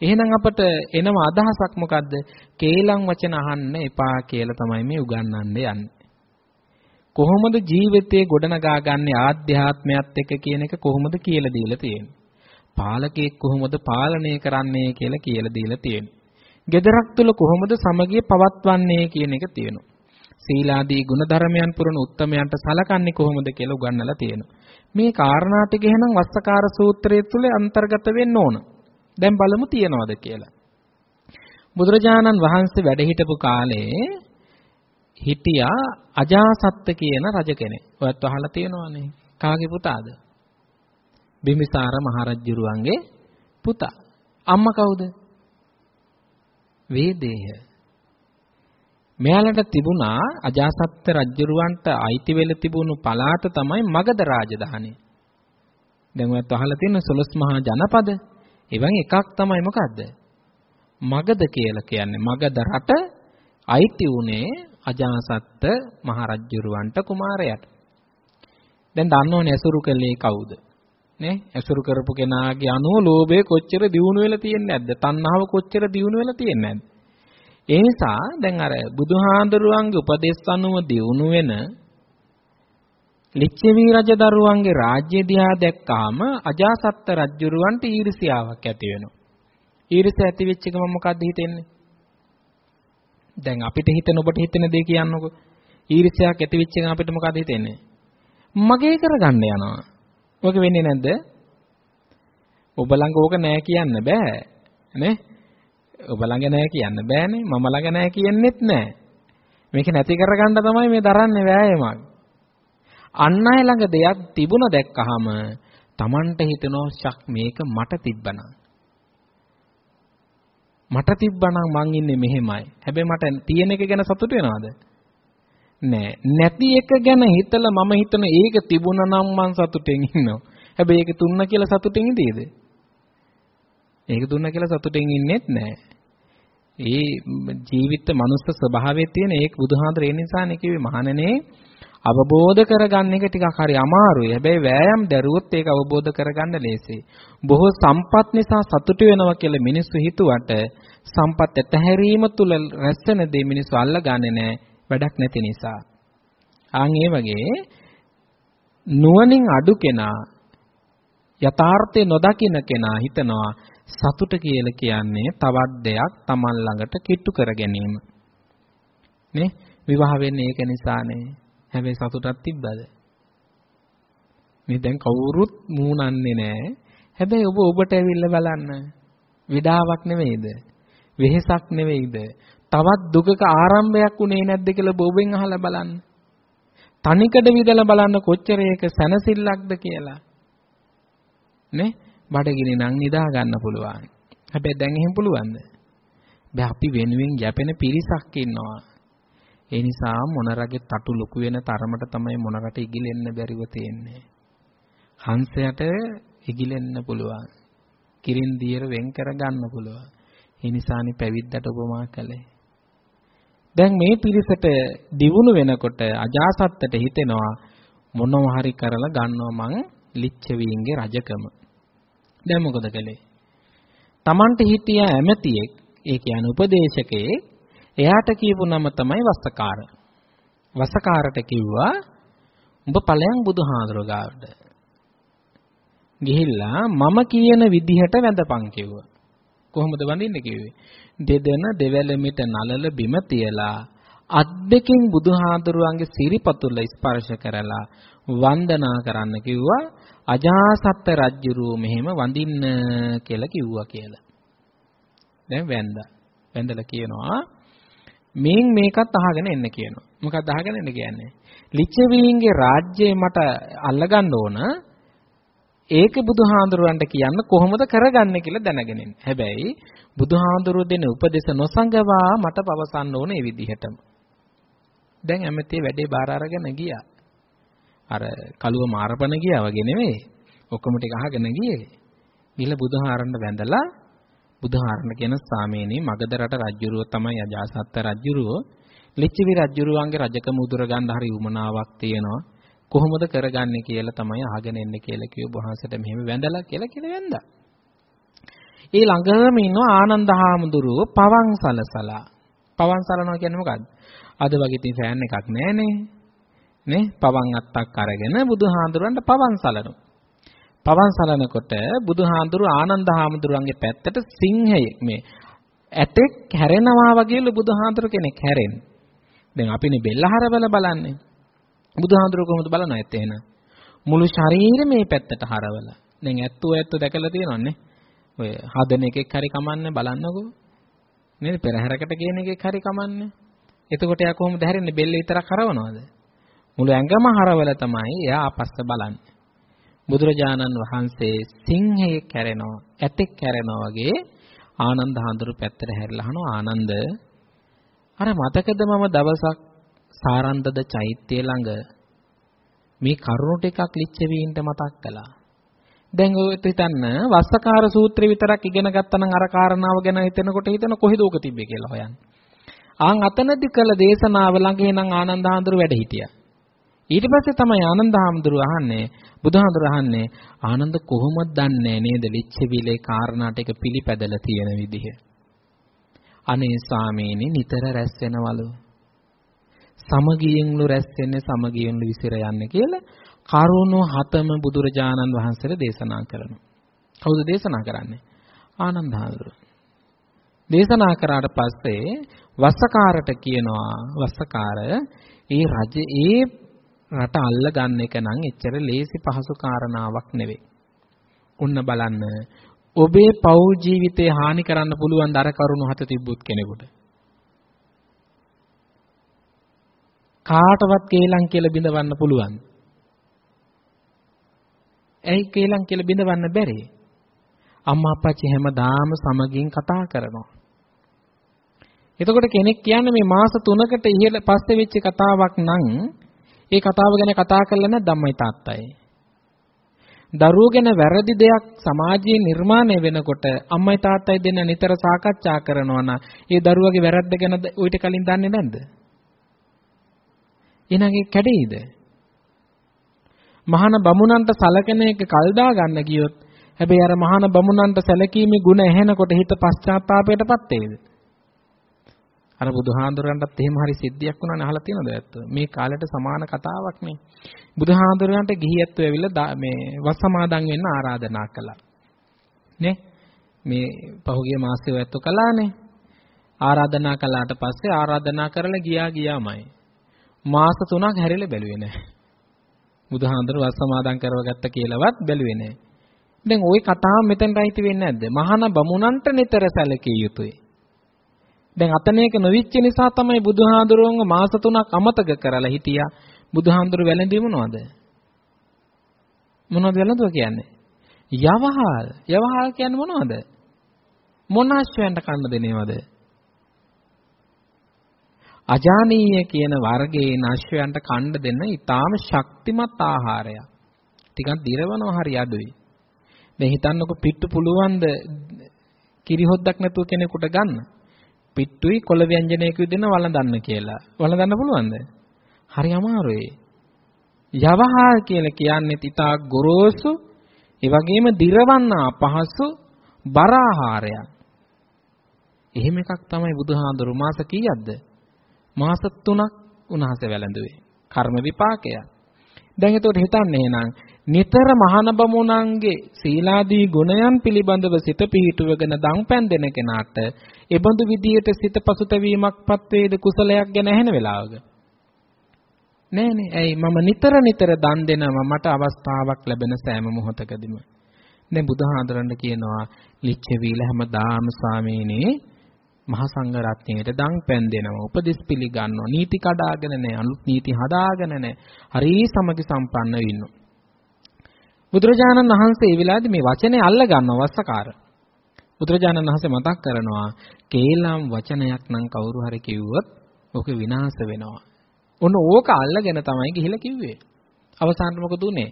එහෙනම් අපට එනම අදහසක් මොකද්ද? කේලම් වචන අහන්න එපා කියලා තමයි මේ උගන්වන්න යන්නේ. කොහොමද ජීවිතේ ගොඩනගා ගන්න ආධ්‍යාත්මයත් එක්ක කියන එක කොහොමද කියලා දීලා තියෙන්නේ. පාලකයෙක් කොහොමද පාලනය කරන්නේ කියලා කියලා දීලා තියෙන්නේ. gedarak තුල කොහොමද සමගිය පවත්වන්නේ කියන එක තියෙනවා. සීලාදී ගුණධර්මයන් පුරන උත්තමයන්ට සලකන්නේ කොහොමද කියලා උගන්වලා තියෙනවා. මේ කාරණා ටික එහෙනම් වස්සකාර සූත්‍රය තුල අන්තර්ගත වෙන්න ඕන. දැන් බලමු තියනවද කියලා. බුදුරජාණන් වහන්සේ වැඩ හිටපු කාලේ හිටියා අජාසත්ත කියන රජ කෙනෙක්. ඔයත් අහලා තියෙනවනේ. කාගේ පුතාද? බිම්බිසාර මහරජුරුවන්ගේ පුතා. අම්මා කවුද? වේදේහ. මෙයාලට තිබුණා අජාසත් රජුරවන්ට අයිති වෙලා තිබුණු පළාත තමයි මගධ රාජධානිය. දැන් ඔයත් අහලා තියෙන සොළොස් මහා ජනපද. එවන් එකක් තමයි මොකද්ද? මගධ කියලා කියන්නේ මගධ රට අයිති උනේ අජාසත් මහරජුරවන්ට කුමාරයාට. දැන් දන්නවනේ ඇසුරු කළේ කවුද? නේ? ඇසුරු කරපු කෙනාගේ අනුව ලෝභය කොච්චර දියුණු වෙලා තියෙන්නේ නැද්ද? තණ්හාව කොච්චර දියුණු වෙලා තියෙන්නේ නැද්ද? ඒ නිසා දැන් අර බුදුහාඳුරුවන්ගේ උපදේශ අනුව දියුණු වෙන ලිච්ඡවි රජදරුවන්ගේ රාජ්‍ය දිහා දැක්කාම අජාසත් රජුරවන්ට ඊර්ෂියාවක් ඇති වෙනවා. ඊර්ෂ්‍ය ඇති වෙච්ච එකම මොකද්ද හිතෙන්නේ? දැන් අපිට හිතෙන ඔබට හිතෙන දේ කියන්නකෝ. ඊර්ෂ්‍යාවක් ඇති වෙච්ච එක අපිට මොකද හිතෙන්නේ? මගේ කරගන්න යනවා. ඔක වෙන්නේ නැද්ද? ඔබ ළඟ ඕක නෑ කියන්න බෑ. නේ? ඔබ ළඟ නැහැ කියන්න බෑනේ. මම ළඟ නැහැ කියන්නෙත් නැහැ. මේක නැති කරගන්න තමයි මේ දරන්නේ වෑයමක්. අන් අය ළඟ දෙයක් තිබුණ දැක්කහම Tamanට හිතෙනවා ශක් මේක මට තිබ්බනම්. මට තිබ්බනම් මං ඉන්නේ මෙහෙමයි. හැබැයි මට තියෙන එක ගැන සතුට වෙනවද? නෑ. නැති එක ගැන හිතලා මම හිතන ඒක තිබුණා නම් මං සතුටෙන් ඉන්නවා. හැබැයි ඒක තුන්න කියලා සතුටෙන් ඉඳීද? ඒක දුන්නා කියලා සතුටින් ඉන්නෙත් නැහැ. ඒ ජීවිත මනුස්ස ස්වභාවයේ තියෙන ඒක බුදුහාඳුර ඒ නිසානේ කිව්වේ මහණනේ අවබෝධ කරගන්න එක ටිකක් හරි අමාරුයි. හැබැයි වෑයම් දරුවොත් ඒක අවබෝධ කරගන්න ලේසියි. බොහෝ සම්පත් නිසා සතුටු වෙනවා කියලා මිනිස්සු හිතුවට සම්පත් ඇතහැරීම තුල රැස්සෙන දේ මිනිස්සු අල්ලගන්නේ නැහැ. වැඩක් නැති නිසා. ආන් ඒ වගේ නුවණින් අඩු කෙනා යථාර්ථය නොදකින කෙනා හිතනවා සතුට කියලා කියන්නේ තවත් දෙයක් Taman ළඟට කිට්ටු කර ගැනීම. නේ? විවාහ වෙන්නේ ඒක නිසානේ. හැබැයි සතුටක් තිබ්බද? මේ දැන් කවුරුත් මූණන්නේ නැහැ. හැබැයි ඔබ ඔබට ඇවිල්ලා බලන්න. විඩාවක් නෙවෙයිද? වෙහෙසක් නෙවෙයිද? තවත් දුකක ආරම්භයක් උනේ නැද්ද කියලා බොබෙන් අහලා බලන්න. තනිකඩ විදලා බලන්න කොච්චර ඒක සැනසෙල්ලක්ද කියලා. නේ? බඩගිනි නම් නිදා ගන්න පුළුවන්. හැබැයි දැන් එහෙම පුළුවන්ද? බෑ අපි වෙනුවෙන් යැපෙන පිරිසක් ඉන්නවා. ඒ නිසා මොනරගේ තටු ලොකු වෙන තරමට තමයි මොනරට ඉගිලෙන්න බැරිව තියෙන්නේ. හංසයට ඉගිලෙන්න පුළුවන්. කිරින් දියර වෙන් කර ගන්න පුළුවන්. ඒ නිසානි පැවිද්දට උපමා කළේ. දැන් මේ පිරිසට දිවුණු වෙනකොට අජාසත්තට හිතෙනවා මොනව හරි කරලා ගන්නවා මං ලිච්ඡවීන්ගේ රජකම. දැන් මොකද කළේ? Tamanට හිටිය ඇමතියෙක්, ඒ කියන්නේ උපදේශකයෙක්, එයාට කියපු නම තමයි වස්සකාර. වස්සකාරට කිව්වා උඹ ඵලයන් බුදුහාඳුර ගාවට. ගිහිල්ලා මම කියන විදිහට වැඳපන් කිව්වා. කොහොමද වඳින්න කිව්වේ? දෙදෙන දෙවැලමිට නලල බිම තියලා අත් දෙකෙන් බුදුහාඳුරුවන්ගේ සිරිපතුල ස්පර්ශ කරලා වන්දනා කරන්න කිව්වා අජාසත් රජුරු මෙහෙම වඳින්න කියලා කිව්වා කියලා. දැන් වැන්දා. වැඳලා කියනවා මින් මේකත් අහගෙන එන්න කියනවා. මොකක්ද අහගෙන එන්න කියන්නේ? ලිච්ඡවීන්ගේ රාජ්‍යය මට අල්ලගන්න ඕන. ඒක බුදුහාඳුරන්ට කියන්න කොහොමද කරගන්නේ කියලා දැනගෙන ඉන්න. හැබැයි බුදුහාඳුරු දෙන උපදේශ නොසඟවා මට පවසන්න ඕන ඒ විදිහටම. දැන් ඇමතිය වැඩේ බාර අරගෙන ගියා. අර කලුව මාරපන ගියා වගේ නෙමෙයි. ඔක්කොම ටික අහගෙන ගියේ. ගිහලා බුදුහාරන්න වැඳලා බුදුහාරණ කියන සාමීනී මගධ රට රජුරුව තමයි අජාසත් රජුරුව. ලිච්ඡවි රජුරුවන්ගේ රජකම උදුර ගන්න හරි උමනාවක් තියෙනවා. කොහොමද කරගන්නේ කියලා තමයි අහගෙන එන්නේ කියලා කිව්ව වහන්සේට මෙහෙම වැඳලා කියලා කියලා වැඳා. ඒ ළඟම ඉන්න ආනන්ද හාමුදුරුව පවන් සලසලා. පවන් සලනවා කියන්නේ මොකද්ද? අද වගේ ඉතින් ෆෑන් එකක් නැහනේ. නේ? පවන් අත්තක් අරගෙන බුදුහාඳුරන්ට පවන් සලනවා. පවන් සලනකොට බුදුහාඳුරු ආනන්ද හාමුදුරුවන්ගේ පැත්තට සිංහයෙක් මේ ඇතෙක් හැරෙනවා වගේලු බුදුහාඳුරු කෙනෙක් හැරෙන්නේ. දැන් අපිනේ බෙල්ල හරවල බලන්නේ. බුදුහාඳුරු කොහොමද බලන්නේ ඇත්ත එහෙනම්? මුළු ශරීරෙම මේ පැත්තට හරවලා. දැන් ඇත්තෝ ඇත්තෝ දැකලා තියෙනවන්නේ. ඔය හදන එකෙක් හරි කමන්නේ බලන්නකෝ. නේද? පෙරහැරකට කියන එකෙක් හරි කමන්නේ. එතකොට එයා කොහොමද හැරෙන්නේ? බෙල්ල විතරක් හරවනවද? මුළු ඇඟම හරවලා තමයි එයා ආපස්ස බලන්නේ. බුදුරජාණන් වහන්සේ සිංහයෙක් කැරෙනවා, ඇතෙක් කැරෙනවා වගේ ආනන්ද හඳුරු පැත්තට හැරිලා අහනවා ආනන්ද අර මතකද මම දවසක් සාරන්දද චෛත්‍යය ළඟ මේ කරුණු ටිකක් ලිච්ඡවීන්ට මතක් කළා. දැන් ඔය හිතන්න වස්සකාර සූත්‍රය විතරක් ඉගෙන ගත්තා නම් අර කාරණාව ගැන හිතනකොට හිතන කොහෙද ඕක තිබ්බේ කියලා හොයන්න. ආන් අතනදි කළ දේශනාව ළඟ එනං ආනන්ද හඳුරු වැඩ හිටියා. ඊට පස්සේ තමයි ආනන්ද හාමුදුරුව අහන්නේ බුදුහාමුදුර අහන්නේ ආනන්ද කොහොමද දන්නේ නේද ලිච්ඡවිලේ කාරණා ටික පිළිපැදලා තියෙන විදිහ. අනේ ස්වාමීනි නිතර රැස් වෙනවලු. සමගියෙන්ලු රැස් වෙන්නේ සමගියෙන්ලු විසිර යන්නේ කියලා කරුණු හතම බුදුරජාණන් වහන්සේට දේශනා කරනවා. කවුද දේශනා කරන්නේ? ආනන්ද හාමුදුරුව. දේශනා කරාට පස්සේ වස්සකාරට කියනවා වස්සකාර ඒ රජ ඒ රට අල්ල ගන්න එක නම් එච්චර ලේසි පහසු කාරණාවක් නෙවෙයි. උන්න බලන්න ඔබේ පෞල් ජීවිතේ හානි කරන්න පුළුවන් දර කරුණු හත තිබ්බුත් කෙනෙකුට. කාටවත් කේලම් කියලා බිඳවන්න පුළුවන්. ඇයි කේලම් කියලා බිඳවන්න බැරි? අම්මා අප්පච්චි හැමදාම සමගින් කතා කරනවා. එතකොට කෙනෙක් කියන්නේ මේ මාස 3කට ඉහළ පස්සේ වෙච්ච කතාවක් නම් ඒ කතාව ගැන කතා කරලා නැද්ද අම්මයි තාත්තයි? දරුවෝ ගැන වැරදි දෙයක් සමාජයේ නිර්මාණය වෙනකොට අම්මයි තාත්තයි දෙන්න නිතර සාකච්ඡා කරනවා නම් ඒ දරුවගේ වැරද්ද ගැන ඌට කලින් දන්නේ නැද්ද? එනගේ කැඩෙයිද? මහාන බමුණන්ට සලකන එක කල් දා ගන්න ගියොත් හැබැයි අර මහාන බමුණන්ට සැලකීමේ ಗುಣ ඇහෙනකොට හිත පශ්චාත්තාපයටපත් වේද? අර බුදුහාඳුරන්ටත් එහෙම හරි සිද්ධියක් වුණානේ අහලා තියෙනවද ඇත්ත? මේ කාලෙට සමාන කතාවක් නේ. බුදුහාඳුරන්ට ගිහියත්තු ඇවිල්ලා මේ වස් සමාදන් වෙන්න ආරාධනා කළා. නේ? මේ පහුගිය මාසෙ ඇත්තු කළානේ. ආරාධනා කළාට පස්සේ ආරාධනා කරලා ගියා ගියාමයි. මාස 3ක් හැරිලා බැලුවේ නැහැ. බුදුහාඳුර වස් සමාදන් කරවගත්ත කියලාවත් බැලුවේ නැහැ. දැන් ওই කතාව මෙතනට අයිති වෙන්නේ නැද්ද? මහාන බමුණන්ට නිතර සැලකිය යුතුයි. දැන් අතන එක නොවිච්ච නිසා තමයි බුදුහාඳුරුවන්ව මාස 3ක් අමතක කරලා හිටියා. බුදුහාඳුරු වැළඳී මොනවද? මොනවද වැළඳුවා කියන්නේ? යවහල්. යවහල් කියන්නේ මොනවද? මොන අශ්වයන්ට කන්න දෙනේවද? අජානීය කියන වර්ගයේ අශ්වයන්ට කන්න දෙන්න ඊටාම ශක්තිමත් ආහාරයක්. ටිකක් දිරවනවා හරි අඩුයි. දැන් හිතන්නකො පිට්ටු පුළුවන්ද කිරි හොද්දක් නැතුව කෙනෙකුට ගන්න? පිට්ටුයි කොළ ව්‍යංජනයකුයි දෙන්න වළඳන්න කියලා. වළඳන්න පුළුවන්ද? හරි අමාරුයි. යවහා කියලා කියන්නේ තිතා ගොරෝසු ඒ වගේම දිරවන්න අපහසු බර ආහාරයක්. එහෙම එකක් තමයි බුදුහාඳුරු මාස කීයක්ද? මාස 3ක් උන්වහන්සේ වැළඳුවේ. කර්ම විපාකය. දැන් එතකොට හිතන්න එහෙනම් නිතර මහාන බමුණන්ගේ සීලාදී ගුණයන් පිළිබඳව සිත පිහිටුවගෙන දන් පෑන් දෙන කෙනාට ඒබඳු විදියට සිත පසුතැවීමක්පත් වේද කුසලයක් ගැන ඇහෙන වෙලාවක? නෑනේ ඇයි? මම නිතර නිතර දන් දෙනවා. මට අවස්ථාවක් ලැබෙන සෑම මොහොතකදීම. දැන් බුදුහාඳුරන්න කියනවා ලිච්ඡවීල හැමදාම ස්වාමීනි මහා සංඝ රත්නයේට දන් පෑන් දෙනවා උපදෙස් පිළිගන්නවා. නීති කඩාගෙන නැහැ අලුත් නීති හදාගෙන නැහැ හරි සමගි සම්පන්න වෙන්න. බුදුරජාණන් වහන්සේ ඒ වෙලාවේදී මේ වචනේ අල්ල ගන්නවා වස්සකාර. බුදුරජාණන් වහන්සේ මතක් කරනවා කේලම් වචනයක් නම් කවුරු හරි කිව්වොත් ඕක විනාශ වෙනවා ඔන්න ඕක අල්ලගෙන තමයි ගිහිලා කිව්වේ අවසානට මොකද උනේ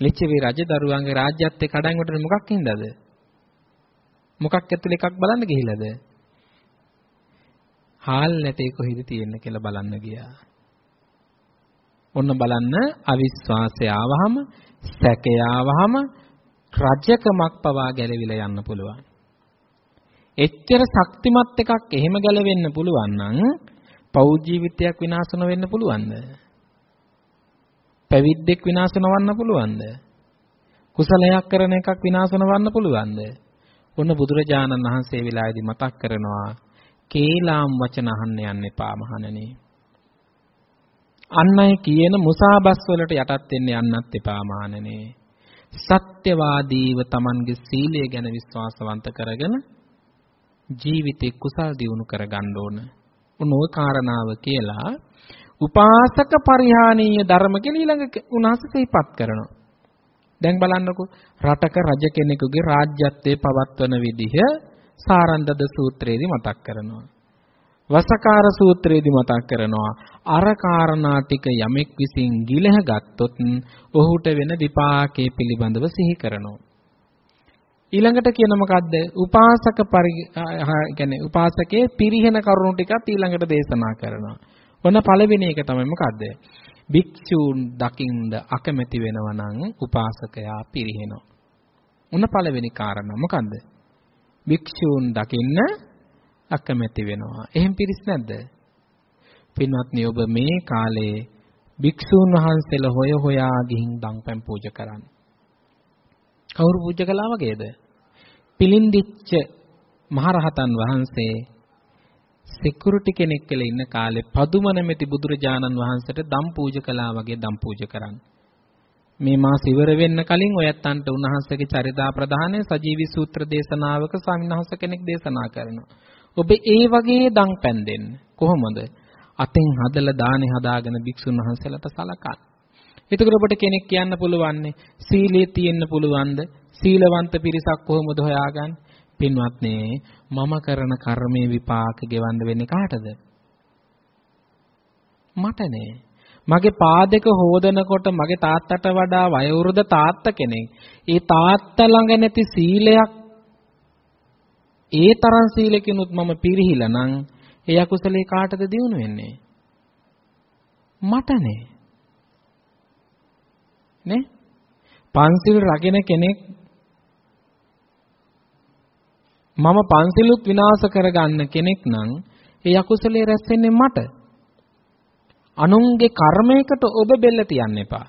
ලිච්ඡවි රජ දරුවන්ගේ රාජ්‍යත් එක්ක කඩන් වටන මොකක් හින්දාද මොකක් ඇතුළේ එකක් බලන්න ගිහිලාද? හාල් නැටේ කොහෙද තියෙන්නේ කියලා බලන්න ගියා. ඔන්න බලන්න අවිශ්වාසය ආවහම සැකය ආවහම රජකමක් පවා ගැලවිලා යන්න පුළුවන්. එච්චර ශක්තිමත් එකක් එහෙම ගැලවෙන්න පුළුවන් නම් පෞල් ජීවිතයක් විනාශ නොවෙන්න පුළුවන්ද? පැවිද්දෙක් විනාශ නොවන්න පුළුවන්ද? කුසලයක් කරන එකක් විනාශ නොවන්න පුළුවන්ද? ඔන්න බුදුරජාණන් වහන්සේ වෙලාවේදී මතක් කරනවා කේලාම් වචන අහන්න යන්න එපා මහණෙනි. අන් අය කියන මුසාබස් වලට යටත් වෙන්න යන්නත් එපා මහණෙනි. සත්‍යවාදීව Tamanගේ සීලය ගැන විශ්වාසවන්ත කරගෙන ජීවිතේ කුසල් දියුණු කරගන්න ඕන. උන් ওই කාරණාව කියලා උපාසක පරිහානීය ධර්ම කියලා ඊළඟ උන්වහන්සේ සිහිපත් කරනවා. දැන් බලන්නකෝ රටක රජ කෙනෙකුගේ රාජ්‍යත්වයේ පවත්වන විදිහ සාරන්දද සූත්‍රයේදී මතක් කරනවා. වසකාර සූත්‍රයේදී මතක් කරනවා අර කාරණා ටික යමෙක් විසින් ගිලහ ගත්තොත් ඔහුට වෙන විපාකයේ පිළිබඳව සිහි කරනවා. ඊළඟට කියන මොකද්ද? උපාසක පරි කියන්නේ උපාසකේ පිරිහෙන කරුණු ටිකත් ඊළඟට දේශනා කරනවා. ඔන්න පළවෙනි එක තමයි මොකද්ද? භික්ෂූන් දකින්ද අකමැති වෙනවා නම් උපාසකයා පිරිහෙනවා. උන පළවෙනි කාරණා මොකන්ද? භික්ෂූන් දකින්න අකමැති වෙනවා. එහෙම පිරිස් නැද්ද? පින්වත්නි ඔබ මේ කාලේ භික්ෂූන් වහන්සේලා හොය හොයා ගිහින් දන්පැන් පූජා කරන්න. කවුරු පූජා කළා වගේද? පිලින්දිච්ච මහරහතන් වහන්සේ සිකියුරිටි කෙනෙක් කියලා ඉන්න කාලේ පදුම නැමැති බුදුරජාණන් වහන්සේට දම් පූජා කළා වගේ දම් පූජා කරන්නේ. මේ මාස ඉවර වෙන්න කලින් ඔයත්තන්ට උන්වහන්සේගේ චරිතා ප්‍රදානය සජීවී සූත්‍ර දේශනාවක ස්වාමීන් කෙනෙක් දේශනා කරනවා. ඔබ ඒ වගේ දම් පැන් දෙන්න. කොහොමද? අතෙන් හදලා දානේ හදාගෙන භික්ෂුන් වහන්සේලාට සලකන්න. එතකොට ඔබට කෙනෙක් කියන්න පුළුවන්නේ සීලයේ තියෙන්න පුළුවන්ද? සීලවන්ත පිරිසක් කොහොමද හොයාගන්නේ? පින්වත්නි මම කරන කර්මයේ විපාක ගෙවන්න වෙන්නේ කාටද? මටනේ. මගේ පාදක හොදනකොට මගේ තාත්තට වඩා වයෝවෘද තාත්තා කෙනෙක්. ඒ තාත්තා ළඟ නැති සීලයක් ඒ තරම් සීලකිනුත් මම පිරිහිලා නම් ඒ අකුසලේ කාටද දිනු වෙන්නේ? මටනේ. නේ? පන්සිල් රකින්න කෙනෙක් මම පන්සිලුත් විනාශ කරගන්න කෙනෙක් නම් ඒ අකුසලයේ රැස් වෙන්නේ මට. අනුන්ගේ කර්මයකට ඔබ බෙල්ල තියන්න එපා.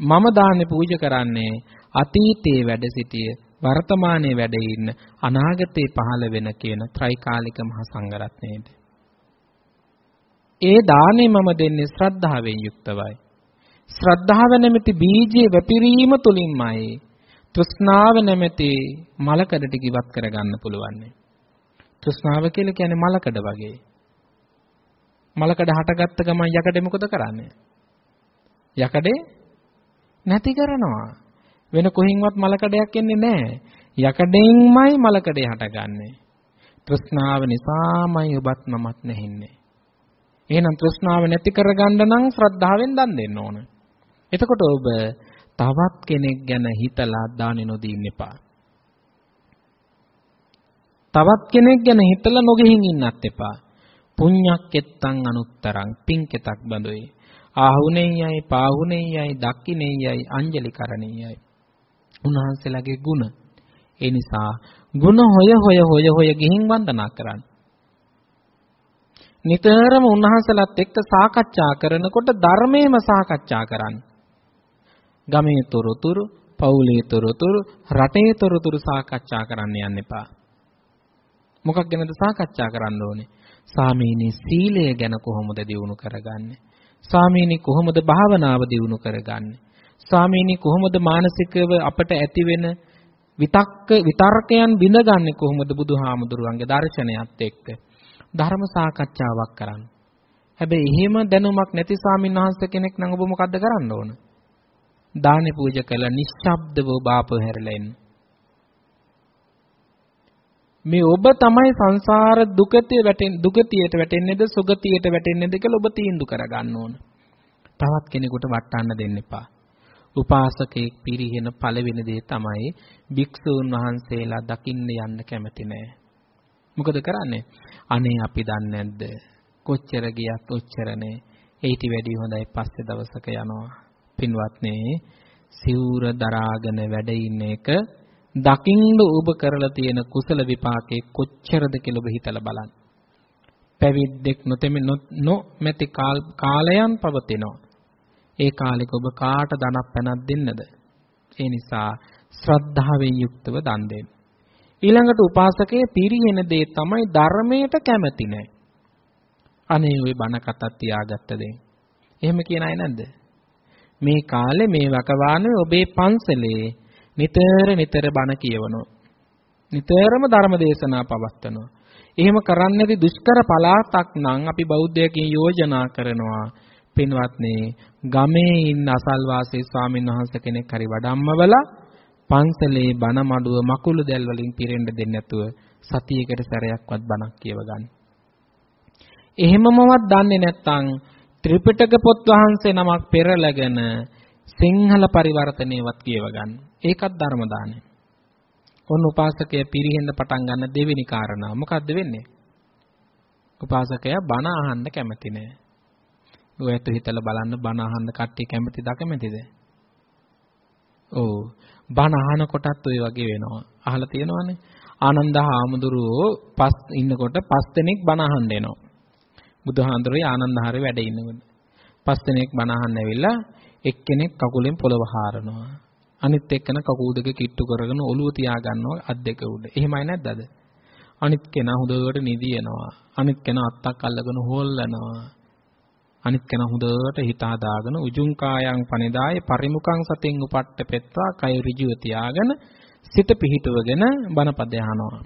මම දාන්නේ පූජා කරන්නේ අතීතයේ වැඩ සිටිය වර්තමානයේ වැඩ ඉන්න අනාගතේ පහළ වෙන කියන ත්‍රිකාලික මහ සංඝරත්නයේද. ඒ දානේ මම දෙන්නේ ශ්‍රද්ධාවෙන් යුක්තවයි. ශ්‍රද්ධාව නැමැති බීජයේ වැපිරීම තුලින්මයි තෘෂ්ණාව නැමැති මලකඩ ටික ඉවත් කරගන්න පුළුවන්. තෘෂ්ණාව කියලා කියන්නේ මලකඩ වගේ. මලකඩ හටගත්ත ගමන් යකඩේ මොකද කරන්නේ? යකඩේ නැති කරනවා. වෙන කොහින්වත් මලකඩයක් එන්නේ නැහැ. යකඩෙන්මයි මලකඩේ හටගන්නේ. තෘෂ්ණාව නිසාමයි ඔබත් මමත් නැහින්නේ. එහෙනම් තෘෂ්ණාව නැති කරගන්න නම් ශ්‍රද්ධාවෙන් දන් දෙන්න ඕන. එතකොට ඔබ තවත් කෙනෙක් ගැන හිතලා දානෙ නොදීන්න එපා. තවත් කෙනෙක් ගැන හිතලා නොගෙහින් ඉන්නත් එපා. පුඤ්ඤක්කෙත්තං අනුත්තරං පින්කෙතක් බඳොයි. ආහුනේයයි පාහුනේයයි දක්කිනේයයි අංජලි කරණේයයි. උන්වහන්සේලාගේ ಗುಣ. ඒ නිසා ಗುಣ හොය හොය හොය හොය ගිහින් වන්දනා කරන්න. නිතරම උන්වහන්සේලාත් එක්ක සාකච්ඡා කරනකොට ධර්මයේම සාකච්ඡා කරන්න. ගමේ තොරතුරු, පවුලේ තොරතුරු, රටේ තොරතුරු සාකච්ඡා කරන්න යන්න එපා. මොකක් ගැනද සාකච්ඡා කරන්න ඕනේ? සාමීනි සීලය ගැන කොහොමද දියුණු කරගන්නේ? සාමීනි කොහොමද භාවනාව දියුණු කරගන්නේ? ස්වාමීනි කොහොමද මානසිකව අපට ඇති වෙන විතක්ක විතර්කයන් බිඳගන්නේ කොහොමද බුදුහාමුදුරුවන්ගේ දර්ශනයත් එක්ක ධර්ම සාකච්ඡාවක් කරන්න. හැබැයි එහෙම දැනුමක් නැති ස්වාමීන් වහන්සේ කෙනෙක් නම් ඔබ මොකද්ද කරන්න ඕන? දානි පූජා කළා නිශ්ශබ්දව බාපව හැරලා එන්න. මේ ඔබ තමයි සංසාර දුකතිය වැටෙන් දුගතියට වැටෙන්නේද සුගතියට වැටෙන්නේද කියලා ඔබ තීන්දුව කරගන්න ඕන. තවත් කෙනෙකුට වටන්න දෙන්න එපා. උපාසකෙක් පිරිහෙන පළවෙනි දේ තමයි භික්ෂූන් වහන්සේලා දකින්න යන්න කැමති නෑ. මොකද කරන්නේ? අනේ අපි දන්නේ නැද්ද? කොච්චර ගියත් ඔච්චරනේ. ඊට වැඩි හොඳයි පස්සේ දවසක යනවා. පින්වත්නි, සිවුර දරාගෙන වැඩ ඉන්න එක දකින්න ඔබ කරලා තියෙන කුසල විපාකේ කොච්චරද කියලා ඔබ හිතලා බලන්න. පැවිද්දෙක් නොතෙමි නොමැති කාලයන් පවතිනවා. ඒ කාලෙක ඔබ කාට ධනක් පැනක් දෙන්නද? ඒ නිසා ශ්‍රද්ධාවෙන් යුක්තව දන් දෙන්න. ඊළඟට උපාසකයේ පිරිහෙන දේ තමයි ධර්මයට කැමති නැහැ. අනේ ওই බණ කතා තියාගත්ත දෙයින්. එහෙම කියන අය නැද්ද? මේ කාලේ මේ වකවානුවේ ඔබේ පන්සලේ නිතර නිතර බණ කියවනවා. නිතරම ධර්ම දේශනා පවත්වනවා. එහෙම කරන්නේදී දුෂ්කර පළාතක් නම් අපි බෞද්ධයකින් යෝජනා කරනවා. පින්වත්නි ගමේ ඉන්න අසල්වාසී ස්වාමීන් වහන්සේ කෙනෙක් හරි වඩම්මවලා පන්සලේ බණ මඩුව මකුළු දැල් වලින් පිරෙන්න දෙන්නේ නැතුව සතියකට සැරයක්වත් බණක් කියව ගන්න. එහෙමමවත් දන්නේ නැත්නම් ත්‍රිපිටක පොත් වහන්සේ නමක් පෙරලගෙන සිංහල පරිවර්තනයවත් කියව ගන්න. ඒකත් ධර්ම දානය. ඔන්න උපාසකය පිරිහෙන්න පටන් ගන්න දෙවෙනි කාරණා. මොකද්ද වෙන්නේ? උපාසකයා බණ අහන්න කැමති නෑ. ඔයත් හිතලා බලන්න බණ අහන්න කට්ටිය කැමතිද අකමැතිද? ඔව්. බණ අහන කොටත් ඔය වගේ වෙනවා. අහලා තියෙනවනේ. ආනන්ද හාමුදුරුවෝ පස් ඉන්නකොට පස් දෙනෙක් බණ අහන්න එනවා. බුදුහාඳුරේ ආනන්ද හරේ වැඩ ඉන්නකොට. පස් දෙනෙක් බණ අහන්න ඇවිල්ලා එක්කෙනෙක් කකුලෙන් පොළව හාරනවා. අනිත් එක්කන කකුල් දෙක කිට්ටු කරගෙන ඔළුව තියා ගන්නවා අත් දෙක උඩ. එහෙමයි නැද්ද අද? අනිත් කෙනා හොඳට නිදියනවා. අනිත් කෙනා අත්තක් අල්ලගෙන හොල්ලනවා. අනිත් කෙනා හොඳට හිත හදාගෙන උජුං කායං පනිදාය පරිමුඛං සතෙන් උපට්ඨ පෙත්වා කය ඍජුව තියාගෙන සිත පිහිටුවගෙන බණපද අහනවා.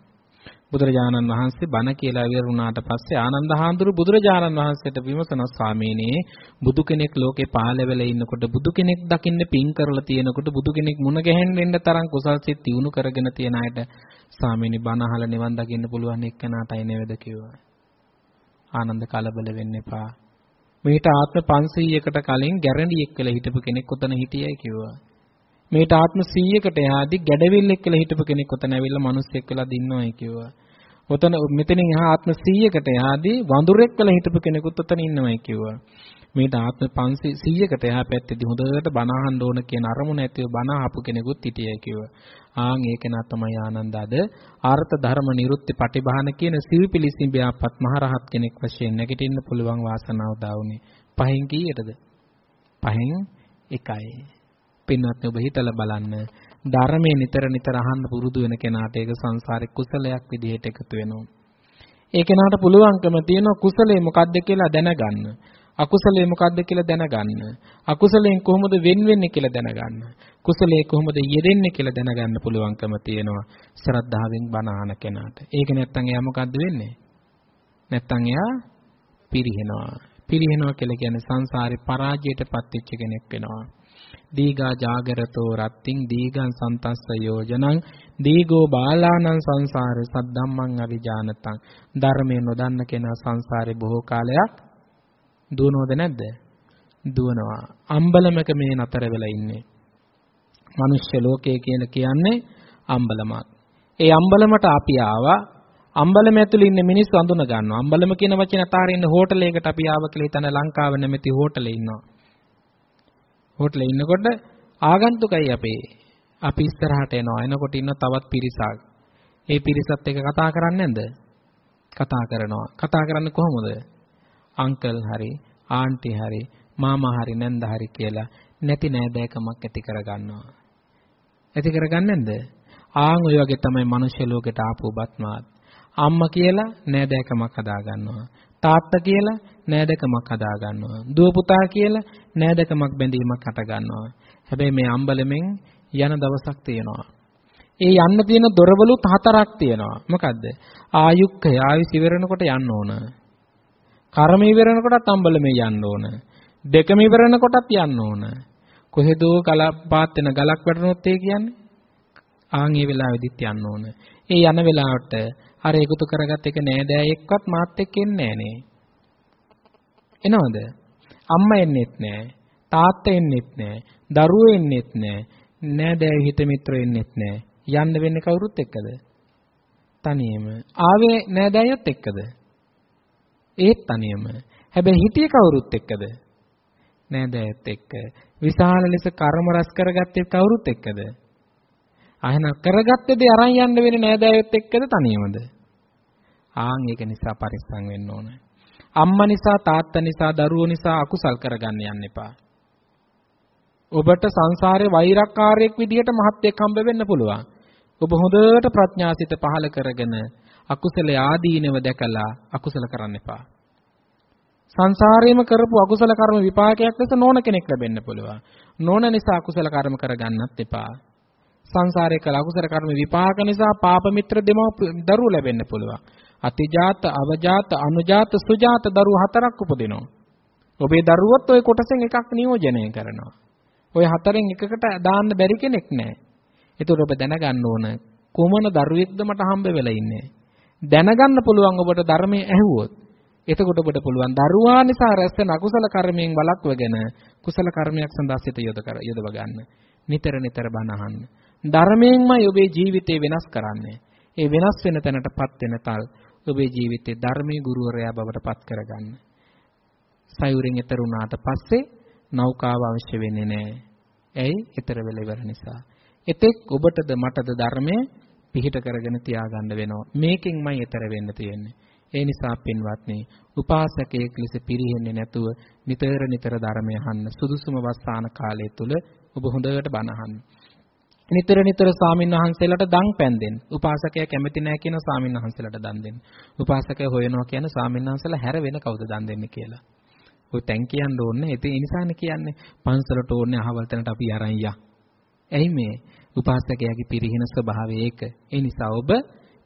බුදුරජාණන් වහන්සේ බණ කියලා ඉවරුණාට පස්සේ ආනන්ද හාමුදුරු බුදුරජාණන් වහන්සේට විමසන ස්වාමීනි බුදු කෙනෙක් ලෝකේ පහළ වෙලා ඉන්නකොට බුදු කෙනෙක් දකින්න පින් කරලා තියෙනකොට බුදු කෙනෙක් මුණ ගැහෙන්න තරම් කුසල් සිත් තියුණු කරගෙන තියෙන අයට ස්වාමීනි බණ අහලා නිවන් දකින්න පුළුවන් එක්කනටයි නේද කිව්වා. ආනන්ද කලබල වෙන්න එපා. මේට ආත්ම 500කට කලින් ගැරන්ඩියෙක් කියලා හිටපු කෙනෙක් උතන හිටියයි කිව්වා. මේට ආත්ම 100කට එහාදී ගැඩවිල්ලෙක් කියලා හිටපු කෙනෙක් උතන ඇවිල්ලා මිනිස්සෙක් වෙලා දින්නවයි කිව්වා. උතන මෙතනින් එහා ආත්ම 100කට එහාදී වඳුරෙක් කියලා හිටපු කෙනෙකුත් උතන ඉන්නවයි කිව්වා. මේට ආත්ම 500කට එහා පැත්තේදී හොඳට බණ අහන්න ඕන කියන අරමුණ ඇතිව බණ අහපු කෙනෙකුත් හිටියයි කිව්වා. ආන් ඒක නා තමයි ආනන්ද අද ආර්ථ ධර්ම නිරුත්ති පටිභාන කියන සිවිපිලිසිම් ව්‍යාපත් මහරහත් කෙනෙක් වශයෙන් නැගිටින්න පුළුවන් වාසනාව දාවුනේ. පහෙන් කීයටද? පහෙන් එකයි. පින්වත්නි ඔබ හිතලා බලන්න ධර්මයේ නිතර නිතර අහන්න පුරුදු වෙන කෙනාට ඒක සංසාරේ කුසලයක් විදිහට එකතු වෙනවා. ඒ කෙනාට පුළුවන්කම තියෙන කුසලයේ මොකද්ද කියලා දැනගන්න. අකුසලයේ මොකද්ද කියලා දැනගන්න. අකුසලයෙන් කොහොමද වෙන් වෙන්නේ කියලා දැනගන්න. කුසලයේ කොහොමද යෙදෙන්නේ කියලා දැනගන්න පුළුවන්කම තියෙනවා ශ්‍රද්ධාවෙන් බණ අහන කෙනාට. ඒක නැත්තම් එයා මොකද්ද වෙන්නේ? නැත්තම් එයා පිරිහෙනවා. පිරිහෙනවා කියලා කියන්නේ සංසාරේ පරාජයටපත් වෙච්ච කෙනෙක් වෙනවා. දීගා ජාගරතෝ රත්තිං දීගං සන්තස්ස යෝජනං දීගෝ බාලානං සංසාරේ සද්දම්මං අවිජානතං ධර්මයේ නොදන්න කෙනා සංසාරේ බොහෝ කාලයක් දුවනවද නැද්ද දුවනවා අම්බලමක මේ නතර වෙලා ඉන්නේ මනුෂ්‍ය ලෝකය කියලා කියන්නේ අම්බලමක් ඒ අම්බලමට අපි ආවා අම්බලම ඇතුළේ ඉන්න මිනිස්සු අඳුන ගන්නවා අම්බලම කියන වචනේ අතාරින්න හෝටලයකට අපි ආව කියලා හිතන ලංකාව නැමැති හෝටලේ ඉන්නවා හෝටලේ ඉන්නකොට ආගන්තුකයි අපේ. අපි ඉස්සරහට එනවා. එනකොට ඉන්න තවත් පිරිසක්. ඒ පිරිසත් එක්ක කතා කරන්නේ නැද්ද? කතා කරනවා. කතා කරන්නේ කොහොමද? අංකල් හරි ආන්ටි හරි මාමා හරි නැන්ද හරි කියලා නැති නෑදෑකමක් ඇති කරගන්නවා. ඇති කරගන්නේ නැද්ද? ආන් ඔය වගේ තමයි මනුෂ්‍ය ලෝකෙට ආපු බත්මාත්. අම්මා කියලා නෑදෑකමක් හදා ගන්නවා. තාත්තා කියලා නෑදකමක් හදා ගන්නවා. දුව පුතා කියලා නෑදකමක් බැඳීමක් හට ගන්නවා. හැබැයි මේ අම්බලමෙන් යන දවසක් තියෙනවා. ඒ යන්න තියෙන දොරවලුත් හතරක් තියෙනවා. මොකද්ද? ආයුක්කය ආයුස් ඉවරනකොට යන්න ඕන. කර්ම ඉවරනකොටත් අම්බලමේ යන්න ඕන. දෙකම ඉවරනකොටත් යන්න ඕන. කොහෙදෝ ගලපාත් වෙන ගලක් වැටුනොත් ඒ කියන්නේ ආන් ඒ වෙලාවෙදිත් යන්න ඕන. ඒ යන වෙලාවට අර එකතු කරගත් එක නෑදෑයෙක්වත් මාත් එක්ක එන්නේ නෑනේ. එනවද? අම්මා එන්නෙත් නෑ. තාත්තා එන්නෙත් නෑ. දරුවෝ එන්නෙත් නෑ. නෑදෑ හිත මිත්‍රෝ එන්නෙත් නෑ. යන්න වෙන්නේ කවුරුත් එක්කද? තනියම. ආවේ නෑදෑයොත් එක්කද? ඒත් තනියම. හැබැයි හිටියේ කවුරුත් එක්කද? නෑදෑයොත් එක්ක. විශාල ලෙස කර්ම රැස් කරගත්තේ කවුරුත් එක්කද? අහන කරගත්ත දේ අරන් යන්න වෙන්නේ නෑදෑයොත් එක්කද තනියමද? ආන් ඒක නිසා පරිස්සම් වෙන්න ඕන. අම්මා නිසා තාත්තා නිසා දරුවෝ නිසා අකුසල් කරගන්න යන්න එපා. ඔබට සංසාරේ වෛරක්කාරයෙක් විදියට මහත්යෙක් හම්බ වෙන්න පුළුවන්. ඔබ හොඳට ප්‍රඥාසිත පහල කරගෙන අකුසල ආදීනව දැකලා අකුසල කරන්න එපා. සංසාරේම කරපු අකුසල කර්ම විපාකයක් ලෙස නෝන කෙනෙක් ලැබෙන්න පුළුවන්. නෝන නිසා අකුසල කර්ම කරගන්නත් එපා. සංසාරේ කළ අකුසල කර්ම විපාක නිසා පාප මිත්‍ර දෙමව දරුවෝ ලැබෙන්න පුළුවන්. අතිජාත, අවජාත, අනුජාත, සුජාත දරුවෝ හතරක් උපදිනවා. ඔබේ දරුවොත් ওই කොටසෙන් එකක් නියෝජනය කරනවා. ওই හතරෙන් එකකට දාන්න බැරි කෙනෙක් නැහැ. ඒතකොට ඔබ දැනගන්න ඕන කොමන දරුවෙක්ද මට හම්බ වෙලා ඉන්නේ. දැනගන්න පුළුවන් ඔබට ධර්මයේ ඇහුවොත්. එතකොට ඔබට පුළුවන් දරුවා නිසා රැස් වෙන අකුසල කර්මයෙන් වළක්වගෙන කුසල කර්මයක් සඳහා සිත යොදව ගන්න. නිතර නිතර බණ අහන්න. ධර්මයෙන්මයි ඔබේ ජීවිතේ වෙනස් කරන්නේ. ඒ වෙනස් වෙන තැනටපත් වෙන තල් ඔබේ ජීවිතේ ධර්මයේ ගුරුවරයා බවට පත් කරගන්න. සයුරෙන් එතර වුණාට පස්සේ නෞකාව අවශ්‍ය වෙන්නේ නැහැ. ඇයි? ඊතර වෙල ඉවර නිසා. එතෙක් ඔබටද මටද ධර්මය පිහිට කරගෙන තියාගන්න වෙනවා. මේකෙන්මයි ඊතර වෙන්න තියෙන්නේ. ඒ නිසා පින්වත්නි, උපාසකයෙක් ලෙස පිරිහෙන්නේ නැතුව නිතර නිතර ධර්මය අහන්න. සුදුසුම වස්සාන කාලය තුල ඔබ හොඳට බණ අහන්න. නිතර නිතර ස්වාමින් වහන්සේලාට දන් පැන් දෙන්න. උපාසකයා කැමති නැහැ කියන ස්වාමින් වහන්සේලාට දන් දෙන්න. උපාසකයා හොයනවා කියන ස්වාමින් වහන්සේලා හැර වෙන කවුද දන් දෙන්නේ කියලා. ඔය තැන් කියන්න ඕනේ. ඒ නිසානේ කියන්නේ පන්සලට ඕනේ අහවල් තැනට අපි අරන් යා. එයි මේ උපාසකයාගේ පිරිහින ස්වභාවය ඒක. ඒ නිසා ඔබ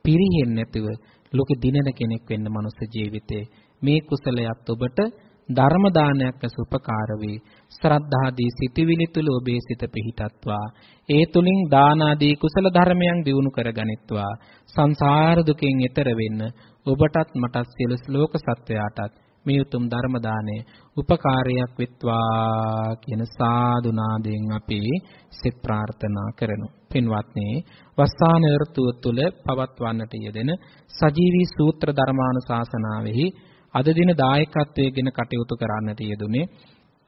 පිරිහෙන්නේ නැතුව ලෝකෙ දිනන කෙනෙක් වෙන්න මනුස්ස ජීවිතේ මේ කුසලයක් ඔබට ධර්ම දානයක් ලෙස උපකාර වේ. ශ්‍රද්ධාදී සිටිවිලි තුල ඔබේ සිත පිහිටත්වා. ඒ තුලින් දාන ආදී කුසල ධර්මයන් දියුණු කරගනිත්වා. සංසාර දුකෙන් එතර වෙන්න ඔබටත් මටත් සියලු ලෝක සත්වයාටත් මේ උතුම් ධර්ම දාණය උපකාරයක් වෙත්වා කියන සාදු නාදයෙන් අපි සිත ප්‍රාර්ථනා කරනු. පින්වත්නි, වස්සාන ඍතුව තුල පවත්වන්නට යෙදෙන සජීවී සූත්‍ර ධර්මානුශාසනාවෙහි අද දින දායකත්වයෙන් කටයුතු කරන්නට යෙදුනේ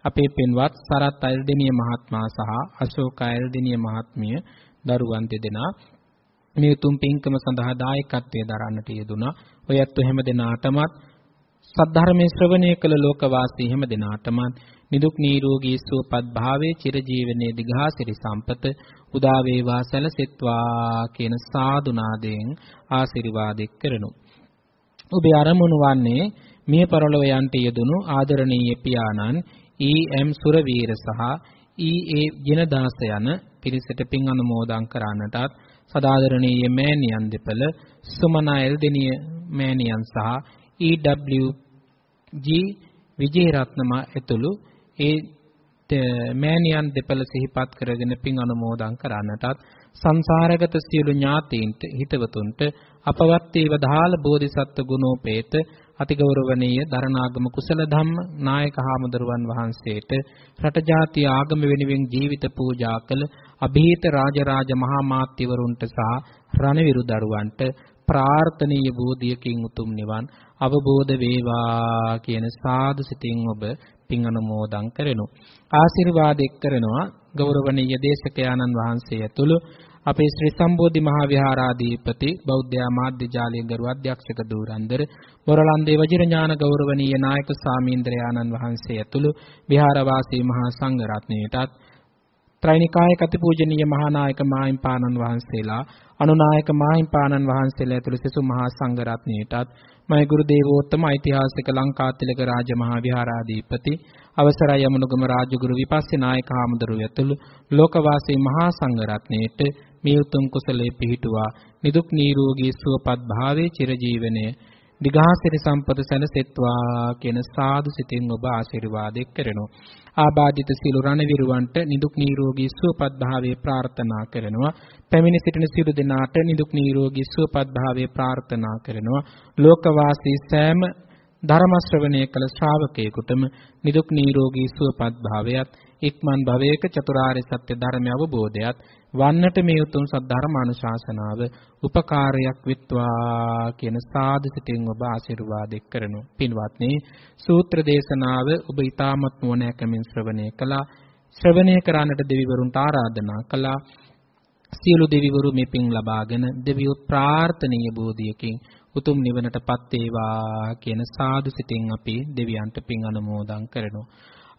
අපේ පින්වත් සරත් අයල්දිනිය මහත්මයා සහ අශෝක අයල්දිනිය මහත්මිය දරුවන් දෙදෙනා මේ උතුම් පින්කම සඳහා දායකත්වයේ දරන්නට යෙදුනා. ඔයත් හැම දිනාටමත් සද්ධර්මයේ ශ්‍රවණය කළ ලෝකවාසී හැම දිනාටම නිදුක් නිරෝගී සුවපත් භාවයේ චිරජීවනයේ දිඝාසිරි සම්පත උදා වේවා සැලසෙත්වා කියන සාදු නාදයෙන් ආශිර්වාද කරනු. ඔබේ අරමුණු වන්නේ මිය පරලොව යන්ට යෙදුණු ආදරණීය පියාණන් ඊ.එම්. සුරවීර සහ ඊ.ඒ. ජිනදාස යන පිරිසට පින් අනුමෝදන් කරන්නටත් සදාදරණීය මෑණියන් දෙපළ සුමනා එල්දෙනිය මෑණියන් සහ ඊ.ඩබ්ලිව්.ජී. විජේරත්නම ඇතුළු ඒ මෑණියන් දෙපළ සිහිපත් කරගෙන පින් අනුමෝදන් කරන්නටත් සංසාරගත සියලු ඥාතීන්ට හිතවතුන්ට අපවත් වේව දාල බෝධිසත්ව ගුණෝපේත අතිගෞරවනීය දරණාගම කුසල ධම්ම නායක හාමුදුරුවන් වහන්සේට රට ජාතිය ආගම වෙනුවෙන් ජීවිත පූජා කළ અભීත රාජරාජ මහා මාත්‍යවරුන්ට සහ රණවිරු දරුවන්ට ප්‍රාර්ථනීය බෝධියකින් උතුම් නිවන් අවබෝධ වේවා කියන සාදු සිතින් ඔබ පින් අනුමෝදන් කරනු. ආශිර්වාද එක් කරනවා ගෞරවනීය දේශකයාණන් වහන්සේ ඇතුළු අපේ ශ්‍රී සම්බෝධි මහා විහාරාධිපති බෞද්ධ ආමාත්‍ය ජාලයේ ගරු අධ්‍යක්ෂක දූරන්දර මොරලන්දේ වජිර ඥාන ගෞරවනීය නායක සාමීන්ද්‍රයාණන් වහන්සේ ඇතුළු විහාරවාසී මහා සංඝ රත්නයටත් ත්‍රිනිකාය කතිපූජනීය මහානායක මාහිම්පාණන් වහන්සේලා අනුනායක මාහිම්පාණන් වහන්සේලා ඇතුළු සිසු මහා සංඝ රත්නයටත් මයි ගුරු දේවෝත්තම ඓතිහාසික ලංකාතිලක රාජමහා විහාරාධිපති අවසරයි යමුනුගම රාජගුරු විපස්සී නායක හාමුදුරුවෝ ඇතුළු ලෝකවාසී මහා සංඝ රත්නයේට මේ උතුම් කුසලයේ පිහිටුවා නිදුක් නිරෝගී සුවපත් භාවයේ චිරජීවනයේ දිගාසිරි සම්පත සැලසෙත්වා කියන සාදු සිතින් ඔබ ආශිර්වාද කරනවා. ආබාධිත සියලු රණවිරුවන්ට නිදුක් නිරෝගී සුවපත් භාවයේ ප්‍රාර්ථනා කරනවා. පැමිණ සිටින සියලු දෙනාට නිදුක් නිරෝගී සුවපත් භාවයේ ප්‍රාර්ථනා කරනවා. ලෝකවාසී සෑම ධර්ම ශ්‍රවණය කළ ශ්‍රාවකයෙකුටම නිදුක් නිරෝගී සුවපත් භාවයත් ඉක්මන් භවයක චතුරාර්ය සත්‍ය ධර්ම අවබෝධයත් වන්නට මේ උතුම් සද්ධර්ම අනුශාසනාව උපකාරයක් විත්වා කියන සාදු සිතින් ඔබ ආශිර්වාද කරනු. පින්වත්නි සූත්‍ර දේශනාව ඔබ ඊටමත් නොනෑකමින් ශ්‍රවණය කළා. ශ්‍රවණය කරන්නට දෙවිවරුන්ට ආරාධනා කළා. සියලු දෙවිවරු මේ පින් ලබාගෙන දෙවියොත් ප්‍රාර්ථනීය බෝධියකින් උතුම් නිවනටපත් වේවා කියන සාදු සිතින් අපි දෙවියන්ට පින් අනුමෝදන් කරනවා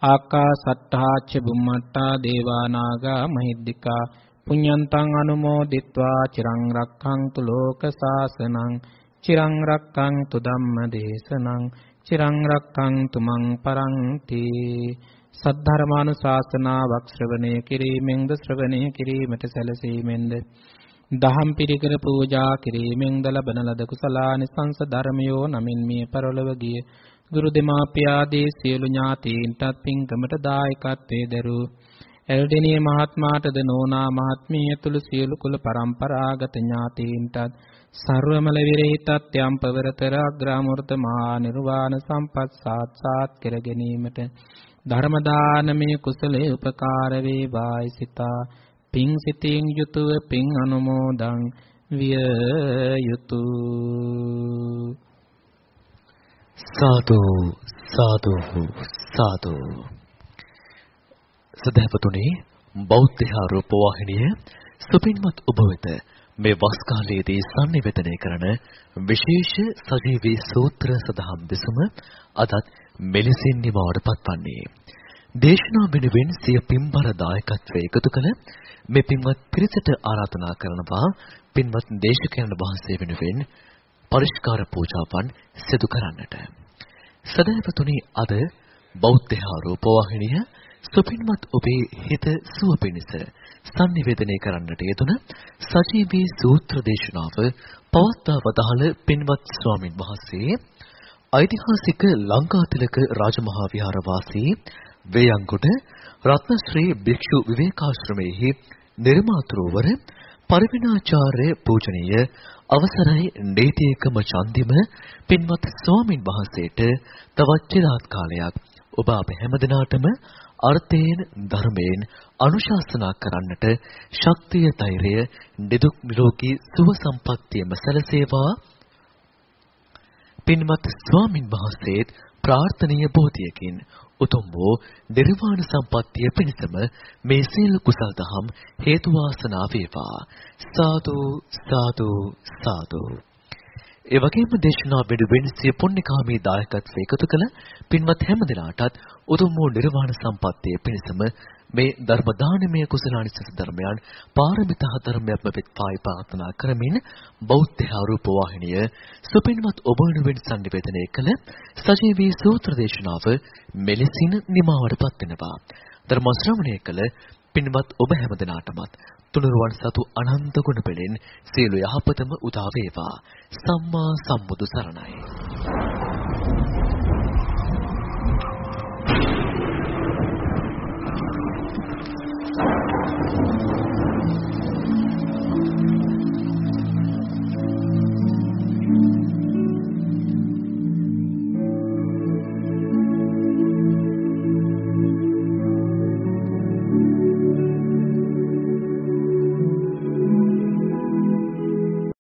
ආකාසට්ඨාච්ච බුම්මට්ටා දේවානාගා මහිද්దికා පුඤ්ඤන්තං අනුමෝදිත්වා චිරං රක්ඛන්තු ලෝක සාසනං චිරං රක්ඛන්තු ධම්ම දේශනං චිරං රක්ඛන්තු මං පරන්ති සද්ධර්මානුශාසනාවක් ශ්‍රවණය කිරීමෙන්ද ශ්‍රවණය කිරීමට සැලසීමෙන්ද දහම් පිරිකර පූජා කිරීමෙන්ද ලබන ලද කුසලානිසංස ධර්මයෝ නමින් මිය පරලොව ගිය ගුරු දෙමාපියාදී සියලු ඥාතීන්ටත් පින්කමට දායකත්වයේ දරූ එල්ඩෙනිය මහත්මාටද නෝනා මහත්මිය ඇතුළු සියලු කුල પરම්පරාගත ඥාතීන්ටත් සර්වමල විරහිතත් යම් පවරතර අග්‍රාමෘත මහා නිර්වාණ සම්පත් සාත්සාත් කර ගැනීමට ධර්ම දානමේ කුසලයේ උපකාර වේවායි සිතා පිං සිතින් යුතුව පිං අනුමෝදං විය යුතු සාදු සාදු සාදු. සදහවතුනි බෞද්ධ ආරෝප වාහිනිය සුපින්වත් ඔබ වෙත මේ වස් කාලයේදී sannivedanaya කරන විශේෂ සජීවී සූත්‍ර සදහම් දෙසම අදත් මෙලෙසින් නිමවට පත්වන්නේ. දේශනා වෙනුවෙන් සිය පින්බර දායකත්වයේ එකතු කළ මේ පින්වත් පිරිසට ආරාධනා කරනවා පින්වත් දේශකයන් වහන්සේ වෙනුවෙන් පරිස්කාර පූජාවන් සිදු කරන්නට. සදහවතුනි අද බෞද්ධ ආරෝපවාහිනිය සුපින්වත් ඔබේ හිත සුව පිණිස sannivedanaya කරන්නට යෙදුන සජීවී සූත්‍ර දේශනාව පවත්වා වදාළ පින්වත් ස්වාමින් වහන්සේ ඓතිහාසික ලංකාතිලක රාජමහා විහාරවාසී වේයන්ගොඩ රත්නශ්‍රී භික්ෂු විවේකාශ්‍රමයේහි නිර්මාතෘවර පරිවිනාචාර්ය පූජනීය අවසරයි නීතියකම චන්දිම පින්වත් ස්වාමින් වහන්සේට තවත් චිරාත් කාලයක්. ඔබ අප හැමදිනාටම අර්ථයෙන් ධර්මයෙන් අනුශාසනා කරන්නට ශක්තිය ධෛර්යය නිදුක් නිරෝගී සුව සම්පන්නියම සැලසේවා. පින්වත් ස්වාමින් වහන්සේත් ප්‍රාර්ථනීය බෝධියකින් උතුම් වූ නිර්වාණ සම්පත්තිය පිණිසම මේ සීල කුසල් දහම් හේතු වාසනා වේවා. සාදු සාදු සාදු. ඒ වගේම දේශනා වෙනුවෙන් සිය පුණ්‍යකාමී දායකත්වයේ එකතු කළ පින්වත් හැම දිනාටත් උතුම් වූ නිර්වාණ සම්පත්තිය පිණිසම මේ ධර්ම දානමය කුසලානිසස ධර්මයන් පාරමිතා ධර්මයක්ම වෙත්වායි ප්‍රාර්ථනා කරමින් බෞද්ධ ආරූප වාහිනිය සුපින්වත් ඔබ වෙනුවෙන් සංනිවේදනය කළ සජීවී සූත්‍ර දේශනාව මෙලෙසින් නිමාවටපත් වෙනවා. ධර්ම ශ්‍රවණය කළ පින්වත් ඔබ හැම දිනාටමත් තුනුරුවන් සතු අනන්ත ගුණ පෙළෙන් සියලු යහපතම උදා වේවා. සම්මා සම්බුදු සරණයි.